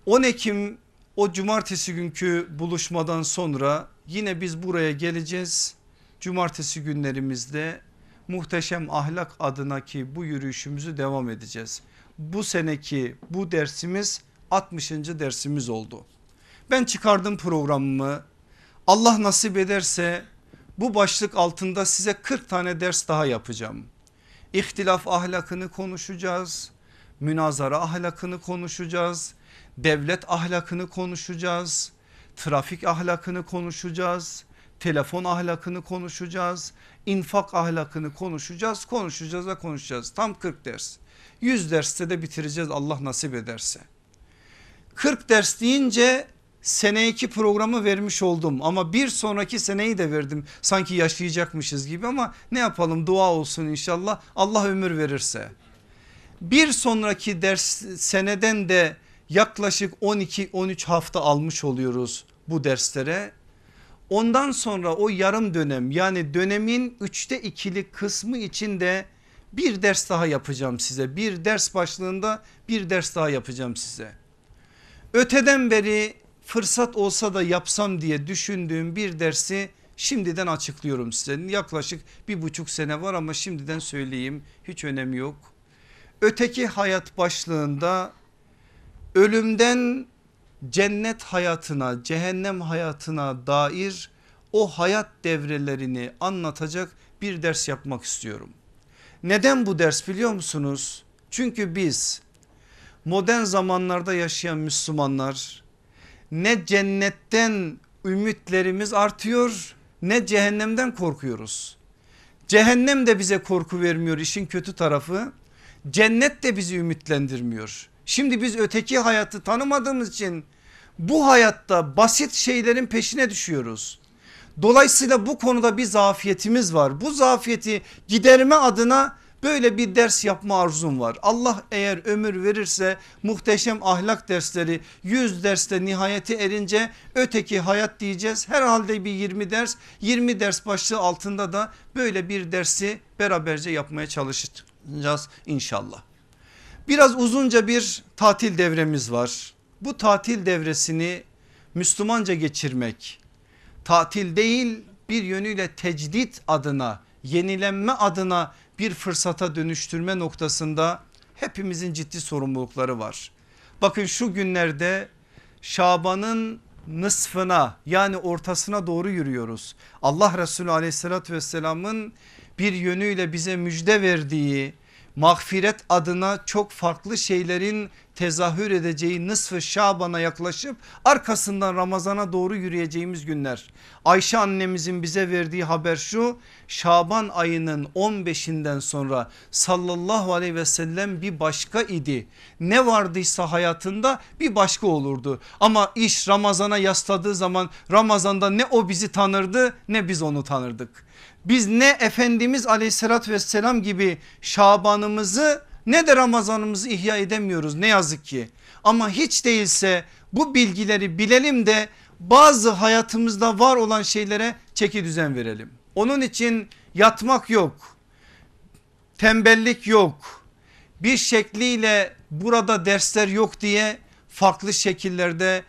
A: 10 Ekim o cumartesi günkü buluşmadan sonra yine biz buraya geleceğiz. Cumartesi günlerimizde muhteşem ahlak adına ki bu yürüyüşümüzü devam edeceğiz. Bu seneki bu dersimiz 60. dersimiz oldu. Ben çıkardım programımı. Allah nasip ederse bu başlık altında size 40 tane ders daha yapacağım. İhtilaf ahlakını konuşacağız. Münazara ahlakını konuşacağız. Devlet ahlakını konuşacağız. Trafik ahlakını konuşacağız telefon ahlakını konuşacağız. İnfak ahlakını konuşacağız, konuşacağız ve konuşacağız. Tam 40 ders. 100 derste de bitireceğiz Allah nasip ederse. 40 ders deyince sene 2 programı vermiş oldum ama bir sonraki seneyi de verdim. Sanki yaşayacakmışız gibi ama ne yapalım dua olsun inşallah Allah ömür verirse. Bir sonraki ders seneden de yaklaşık 12-13 hafta almış oluyoruz bu derslere. Ondan sonra o yarım dönem yani dönemin üçte ikili kısmı içinde bir ders daha yapacağım size. Bir ders başlığında bir ders daha yapacağım size. Öteden beri fırsat olsa da yapsam diye düşündüğüm bir dersi şimdiden açıklıyorum size. Yaklaşık bir buçuk sene var ama şimdiden söyleyeyim hiç önemi yok. Öteki hayat başlığında ölümden cennet hayatına cehennem hayatına dair o hayat devrelerini anlatacak bir ders yapmak istiyorum. Neden bu ders biliyor musunuz? Çünkü biz modern zamanlarda yaşayan Müslümanlar ne cennetten ümitlerimiz artıyor ne cehennemden korkuyoruz. Cehennem de bize korku vermiyor işin kötü tarafı. Cennet de bizi ümitlendirmiyor. Şimdi biz öteki hayatı tanımadığımız için bu hayatta basit şeylerin peşine düşüyoruz. Dolayısıyla bu konuda bir zafiyetimiz var. Bu zafiyeti giderme adına böyle bir ders yapma arzum var. Allah eğer ömür verirse muhteşem ahlak dersleri 100 derste nihayeti erince öteki hayat diyeceğiz. Herhalde bir 20 ders 20 ders başlığı altında da böyle bir dersi beraberce yapmaya çalışacağız inşallah. Biraz uzunca bir tatil devremiz var. Bu tatil devresini Müslümanca geçirmek tatil değil bir yönüyle tecdit adına yenilenme adına bir fırsata dönüştürme noktasında hepimizin ciddi sorumlulukları var. Bakın şu günlerde Şaban'ın nısfına yani ortasına doğru yürüyoruz. Allah Resulü aleyhissalatü vesselamın bir yönüyle bize müjde verdiği mağfiret adına çok farklı şeylerin tezahür edeceği nısfı Şaban'a yaklaşıp arkasından Ramazan'a doğru yürüyeceğimiz günler. Ayşe annemizin bize verdiği haber şu Şaban ayının 15'inden sonra sallallahu aleyhi ve sellem bir başka idi. Ne vardıysa hayatında bir başka olurdu. Ama iş Ramazan'a yasladığı zaman Ramazan'da ne o bizi tanırdı ne biz onu tanırdık. Biz ne Efendimiz aleyhissalatü vesselam gibi Şaban'ımızı ne de Ramazan'ımızı ihya edemiyoruz ne yazık ki. Ama hiç değilse bu bilgileri bilelim de bazı hayatımızda var olan şeylere çeki düzen verelim. Onun için yatmak yok, tembellik yok, bir şekliyle burada dersler yok diye farklı şekillerde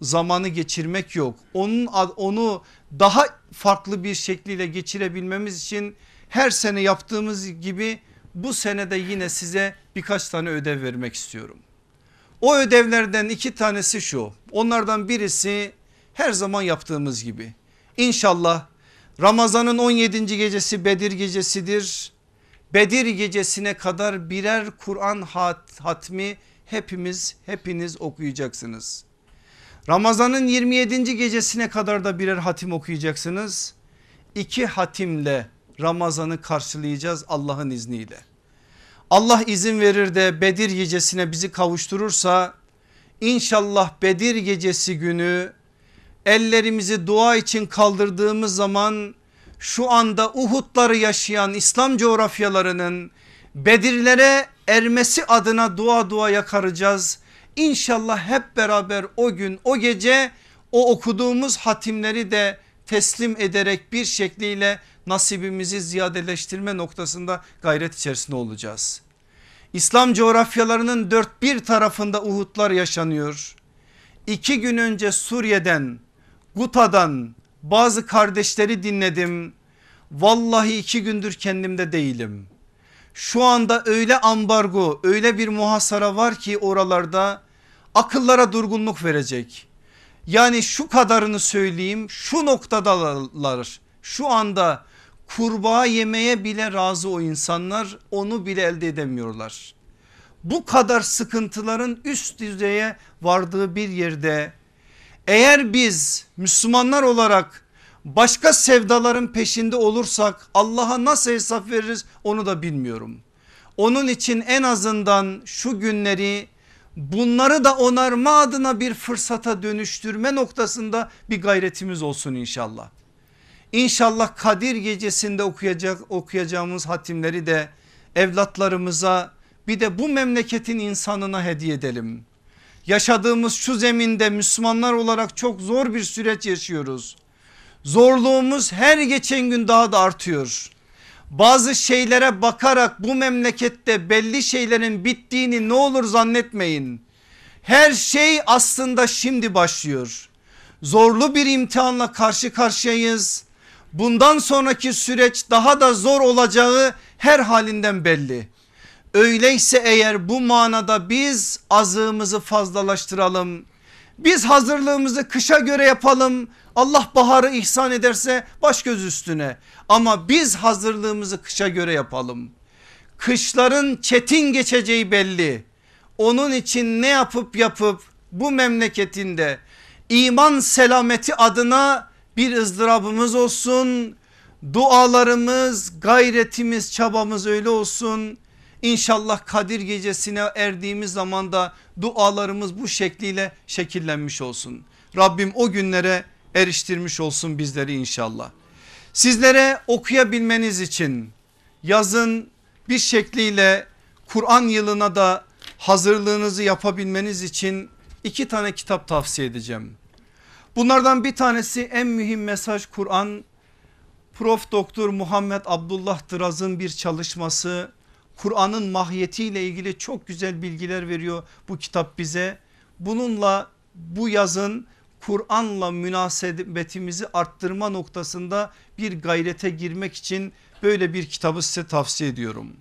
A: zamanı geçirmek yok. Onun onu daha farklı bir şekliyle geçirebilmemiz için her sene yaptığımız gibi bu senede yine size birkaç tane ödev vermek istiyorum. O ödevlerden iki tanesi şu. Onlardan birisi her zaman yaptığımız gibi. İnşallah Ramazan'ın 17. gecesi Bedir gecesidir. Bedir gecesine kadar birer Kur'an hat, hatmi hepimiz hepiniz okuyacaksınız. Ramazan'ın 27. gecesine kadar da birer hatim okuyacaksınız. İki hatimle Ramazan'ı karşılayacağız Allah'ın izniyle. Allah izin verir de Bedir gecesine bizi kavuşturursa inşallah Bedir gecesi günü ellerimizi dua için kaldırdığımız zaman şu anda Uhud'ları yaşayan İslam coğrafyalarının Bedirlere ermesi adına dua dua yakaracağız. İnşallah hep beraber o gün o gece o okuduğumuz hatimleri de teslim ederek bir şekliyle nasibimizi ziyadeleştirme noktasında gayret içerisinde olacağız. İslam coğrafyalarının dört bir tarafında Uhud'lar yaşanıyor. İki gün önce Suriye'den Guta'dan bazı kardeşleri dinledim. Vallahi iki gündür kendimde değilim. Şu anda öyle ambargo öyle bir muhasara var ki oralarda akıllara durgunluk verecek. Yani şu kadarını söyleyeyim şu noktadalar şu anda kurbağa yemeye bile razı o insanlar onu bile elde edemiyorlar. Bu kadar sıkıntıların üst düzeye vardığı bir yerde eğer biz Müslümanlar olarak başka sevdaların peşinde olursak Allah'a nasıl hesap veririz onu da bilmiyorum. Onun için en azından şu günleri bunları da onarma adına bir fırsata dönüştürme noktasında bir gayretimiz olsun inşallah. İnşallah Kadir gecesinde okuyacak okuyacağımız hatimleri de evlatlarımıza bir de bu memleketin insanına hediye edelim. Yaşadığımız şu zeminde Müslümanlar olarak çok zor bir süreç yaşıyoruz. Zorluğumuz her geçen gün daha da artıyor. Bazı şeylere bakarak bu memlekette belli şeylerin bittiğini ne olur zannetmeyin. Her şey aslında şimdi başlıyor. Zorlu bir imtihanla karşı karşıyayız. Bundan sonraki süreç daha da zor olacağı her halinden belli. Öyleyse eğer bu manada biz azığımızı fazlalaştıralım. Biz hazırlığımızı kışa göre yapalım. Allah baharı ihsan ederse baş göz üstüne. Ama biz hazırlığımızı kışa göre yapalım. Kışların çetin geçeceği belli. Onun için ne yapıp yapıp bu memleketinde iman selameti adına bir ızdırabımız olsun. Dualarımız, gayretimiz, çabamız öyle olsun. İnşallah Kadir gecesine erdiğimiz zaman da dualarımız bu şekliyle şekillenmiş olsun. Rabbim o günlere eriştirmiş olsun bizleri inşallah. Sizlere okuyabilmeniz için yazın bir şekliyle Kur'an yılına da hazırlığınızı yapabilmeniz için iki tane kitap tavsiye edeceğim. Bunlardan bir tanesi en mühim mesaj Kur'an. Prof Doktor Muhammed Abdullah Dıraz'ın bir çalışması Kur'an'ın mahiyetiyle ilgili çok güzel bilgiler veriyor bu kitap bize. Bununla bu yazın Kur'an'la münasebetimizi arttırma noktasında bir gayrete girmek için böyle bir kitabı size tavsiye ediyorum.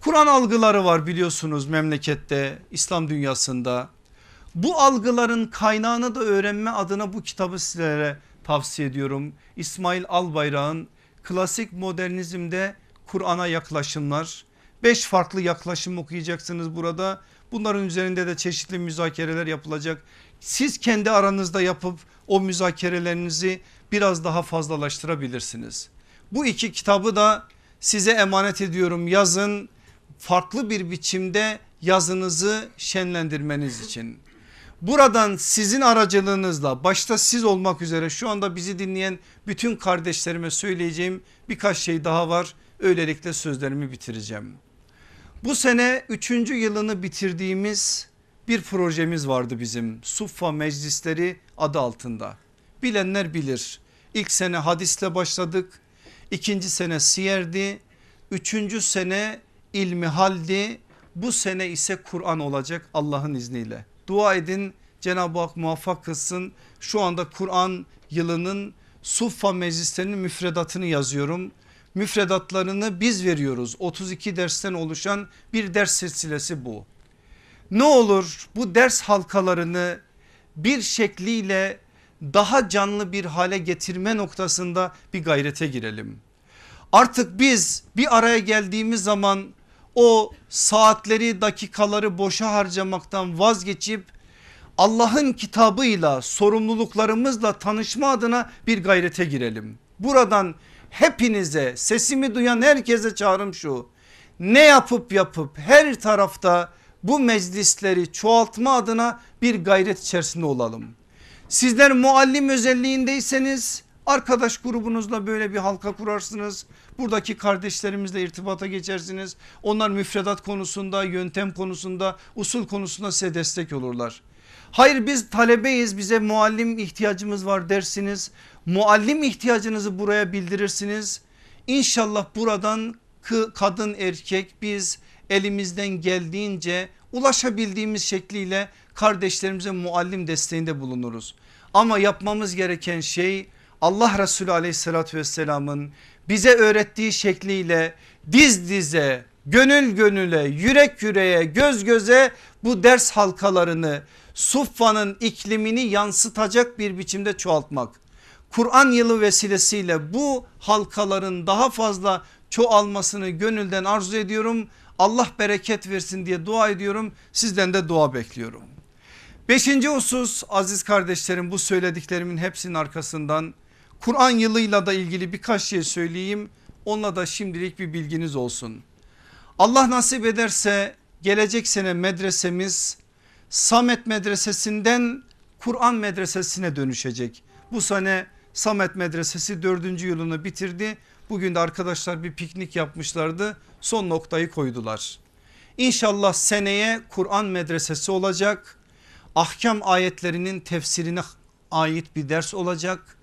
A: Kur'an algıları var biliyorsunuz memlekette İslam dünyasında. Bu algıların kaynağını da öğrenme adına bu kitabı sizlere tavsiye ediyorum. İsmail Albayrak'ın klasik modernizmde Kur'an'a yaklaşımlar. Beş farklı yaklaşım okuyacaksınız burada. Bunların üzerinde de çeşitli müzakereler yapılacak. Siz kendi aranızda yapıp o müzakerelerinizi biraz daha fazlalaştırabilirsiniz. Bu iki kitabı da size emanet ediyorum yazın farklı bir biçimde yazınızı şenlendirmeniz için. Buradan sizin aracılığınızla başta siz olmak üzere şu anda bizi dinleyen bütün kardeşlerime söyleyeceğim birkaç şey daha var. Öylelikle sözlerimi bitireceğim. Bu sene üçüncü yılını bitirdiğimiz bir projemiz vardı bizim Suffa Meclisleri adı altında. Bilenler bilir. İlk sene hadisle başladık. ikinci sene siyerdi. Üçüncü sene ilmi haldi. Bu sene ise Kur'an olacak Allah'ın izniyle. Dua edin Cenab-ı Hak muvaffak kılsın. Şu anda Kur'an yılının Suffa meclislerinin müfredatını yazıyorum. Müfredatlarını biz veriyoruz. 32 dersten oluşan bir ders silsilesi bu. Ne olur bu ders halkalarını bir şekliyle daha canlı bir hale getirme noktasında bir gayrete girelim. Artık biz bir araya geldiğimiz zaman o saatleri dakikaları boşa harcamaktan vazgeçip Allah'ın kitabıyla sorumluluklarımızla tanışma adına bir gayrete girelim. Buradan hepinize sesimi duyan herkese çağrım şu ne yapıp yapıp her tarafta bu meclisleri çoğaltma adına bir gayret içerisinde olalım. Sizler muallim özelliğindeyseniz arkadaş grubunuzla böyle bir halka kurarsınız. Buradaki kardeşlerimizle irtibata geçersiniz. Onlar müfredat konusunda, yöntem konusunda, usul konusunda size destek olurlar. Hayır biz talebeyiz bize muallim ihtiyacımız var dersiniz. Muallim ihtiyacınızı buraya bildirirsiniz. İnşallah buradan kadın erkek biz elimizden geldiğince ulaşabildiğimiz şekliyle kardeşlerimize muallim desteğinde bulunuruz. Ama yapmamız gereken şey Allah Resulü aleyhissalatü vesselamın bize öğrettiği şekliyle diz dize gönül gönüle yürek yüreğe göz göze bu ders halkalarını Suffa'nın iklimini yansıtacak bir biçimde çoğaltmak. Kur'an yılı vesilesiyle bu halkaların daha fazla çoğalmasını gönülden arzu ediyorum. Allah bereket versin diye dua ediyorum. Sizden de dua bekliyorum. Beşinci husus aziz kardeşlerim bu söylediklerimin hepsinin arkasından Kur'an yılıyla da ilgili birkaç şey söyleyeyim. Onunla da şimdilik bir bilginiz olsun. Allah nasip ederse gelecek sene medresemiz Samet medresesinden Kur'an medresesine dönüşecek. Bu sene Samet medresesi dördüncü yılını bitirdi. Bugün de arkadaşlar bir piknik yapmışlardı. Son noktayı koydular. İnşallah seneye Kur'an medresesi olacak. Ahkam ayetlerinin tefsirine ait bir ders olacak.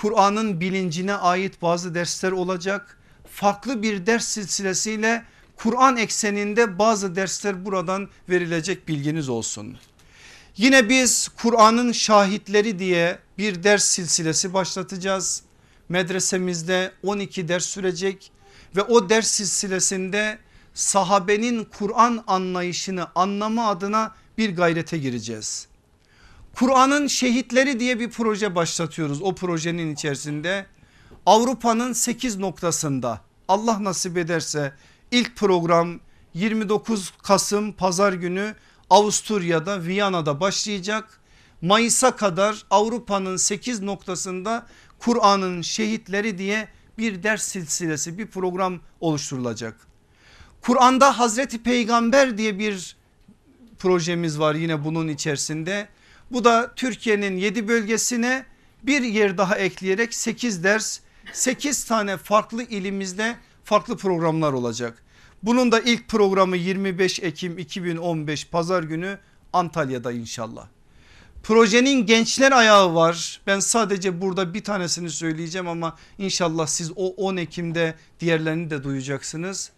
A: Kur'an'ın bilincine ait bazı dersler olacak. Farklı bir ders silsilesiyle Kur'an ekseninde bazı dersler buradan verilecek bilginiz olsun. Yine biz Kur'an'ın şahitleri diye bir ders silsilesi başlatacağız. Medresemizde 12 ders sürecek ve o ders silsilesinde sahabenin Kur'an anlayışını anlama adına bir gayrete gireceğiz. Kur'an'ın şehitleri diye bir proje başlatıyoruz. O projenin içerisinde Avrupa'nın 8 noktasında Allah nasip ederse ilk program 29 Kasım pazar günü Avusturya'da Viyana'da başlayacak. Mayıs'a kadar Avrupa'nın 8 noktasında Kur'an'ın şehitleri diye bir ders silsilesi bir program oluşturulacak. Kur'an'da Hazreti Peygamber diye bir projemiz var yine bunun içerisinde. Bu da Türkiye'nin 7 bölgesine bir yer daha ekleyerek 8 ders 8 tane farklı ilimizde farklı programlar olacak. Bunun da ilk programı 25 Ekim 2015 pazar günü Antalya'da inşallah. Projenin gençler ayağı var. Ben sadece burada bir tanesini söyleyeceğim ama inşallah siz o 10 Ekim'de diğerlerini de duyacaksınız.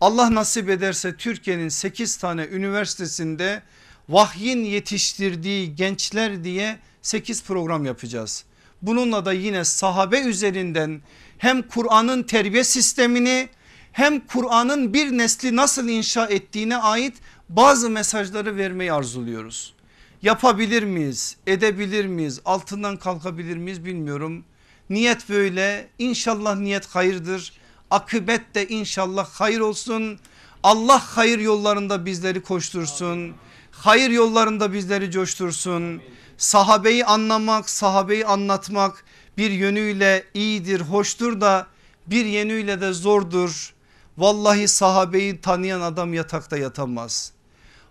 A: Allah nasip ederse Türkiye'nin 8 tane üniversitesinde vahyin yetiştirdiği gençler diye 8 program yapacağız. Bununla da yine sahabe üzerinden hem Kur'an'ın terbiye sistemini hem Kur'an'ın bir nesli nasıl inşa ettiğine ait bazı mesajları vermeyi arzuluyoruz. Yapabilir miyiz? Edebilir miyiz? Altından kalkabilir miyiz bilmiyorum. Niyet böyle. İnşallah niyet hayırdır. Akıbet de inşallah hayır olsun. Allah hayır yollarında bizleri koştursun. Hayır yollarında bizleri coştursun. Sahabeyi anlamak, sahabeyi anlatmak bir yönüyle iyidir, hoştur da bir yönüyle de zordur. Vallahi sahabeyi tanıyan adam yatakta yatamaz.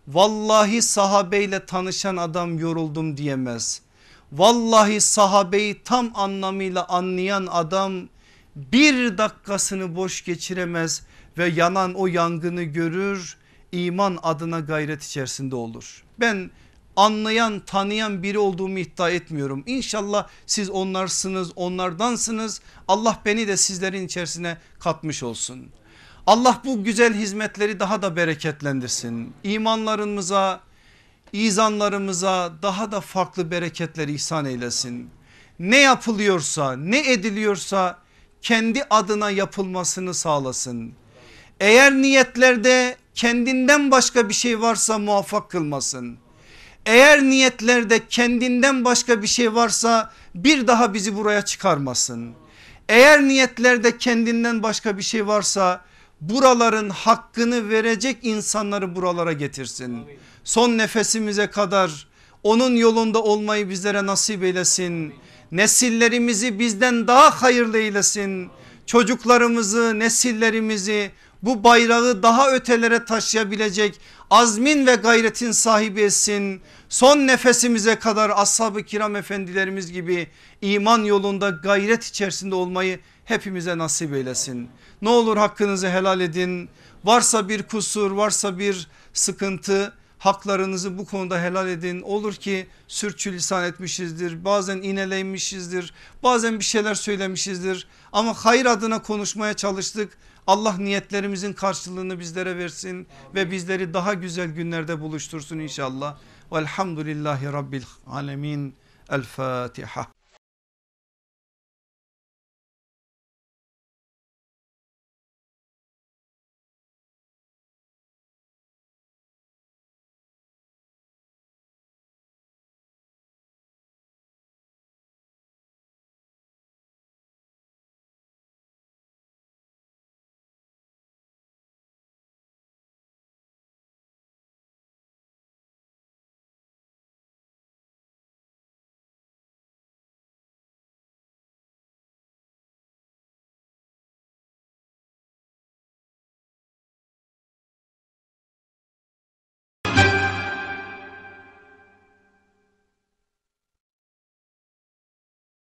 A: Vallahi sahabeyle tanışan adam yoruldum diyemez. Vallahi sahabeyi tam anlamıyla anlayan adam bir dakikasını boş geçiremez ve yanan o yangını görür iman adına gayret içerisinde olur. Ben anlayan tanıyan biri olduğumu iddia etmiyorum. İnşallah siz onlarsınız onlardansınız. Allah beni de sizlerin içerisine katmış olsun. Allah bu güzel hizmetleri daha da bereketlendirsin. İmanlarımıza, izanlarımıza daha da farklı bereketler ihsan eylesin. Ne yapılıyorsa ne ediliyorsa kendi adına yapılmasını sağlasın. Eğer niyetlerde kendinden başka bir şey varsa muvaffak kılmasın. Eğer niyetlerde kendinden başka bir şey varsa bir daha bizi buraya çıkarmasın. Eğer niyetlerde kendinden başka bir şey varsa buraların hakkını verecek insanları buralara getirsin. Son nefesimize kadar onun yolunda olmayı bizlere nasip eylesin. Nesillerimizi bizden daha hayırlı eylesin. Çocuklarımızı, nesillerimizi bu bayrağı daha ötelere taşıyabilecek azmin ve gayretin sahibi etsin. Son nefesimize kadar ashab-ı kiram efendilerimiz gibi iman yolunda gayret içerisinde olmayı hepimize nasip eylesin. Ne olur hakkınızı helal edin. Varsa bir kusur varsa bir sıkıntı haklarınızı bu konuda helal edin. Olur ki sürçülisan etmişizdir bazen ineleymişizdir bazen bir şeyler söylemişizdir ama hayır adına konuşmaya çalıştık. Allah niyetlerimizin karşılığını bizlere versin ve bizleri daha güzel günlerde buluştursun inşallah. Velhamdülillahi Rabbil Alemin. El Fatiha.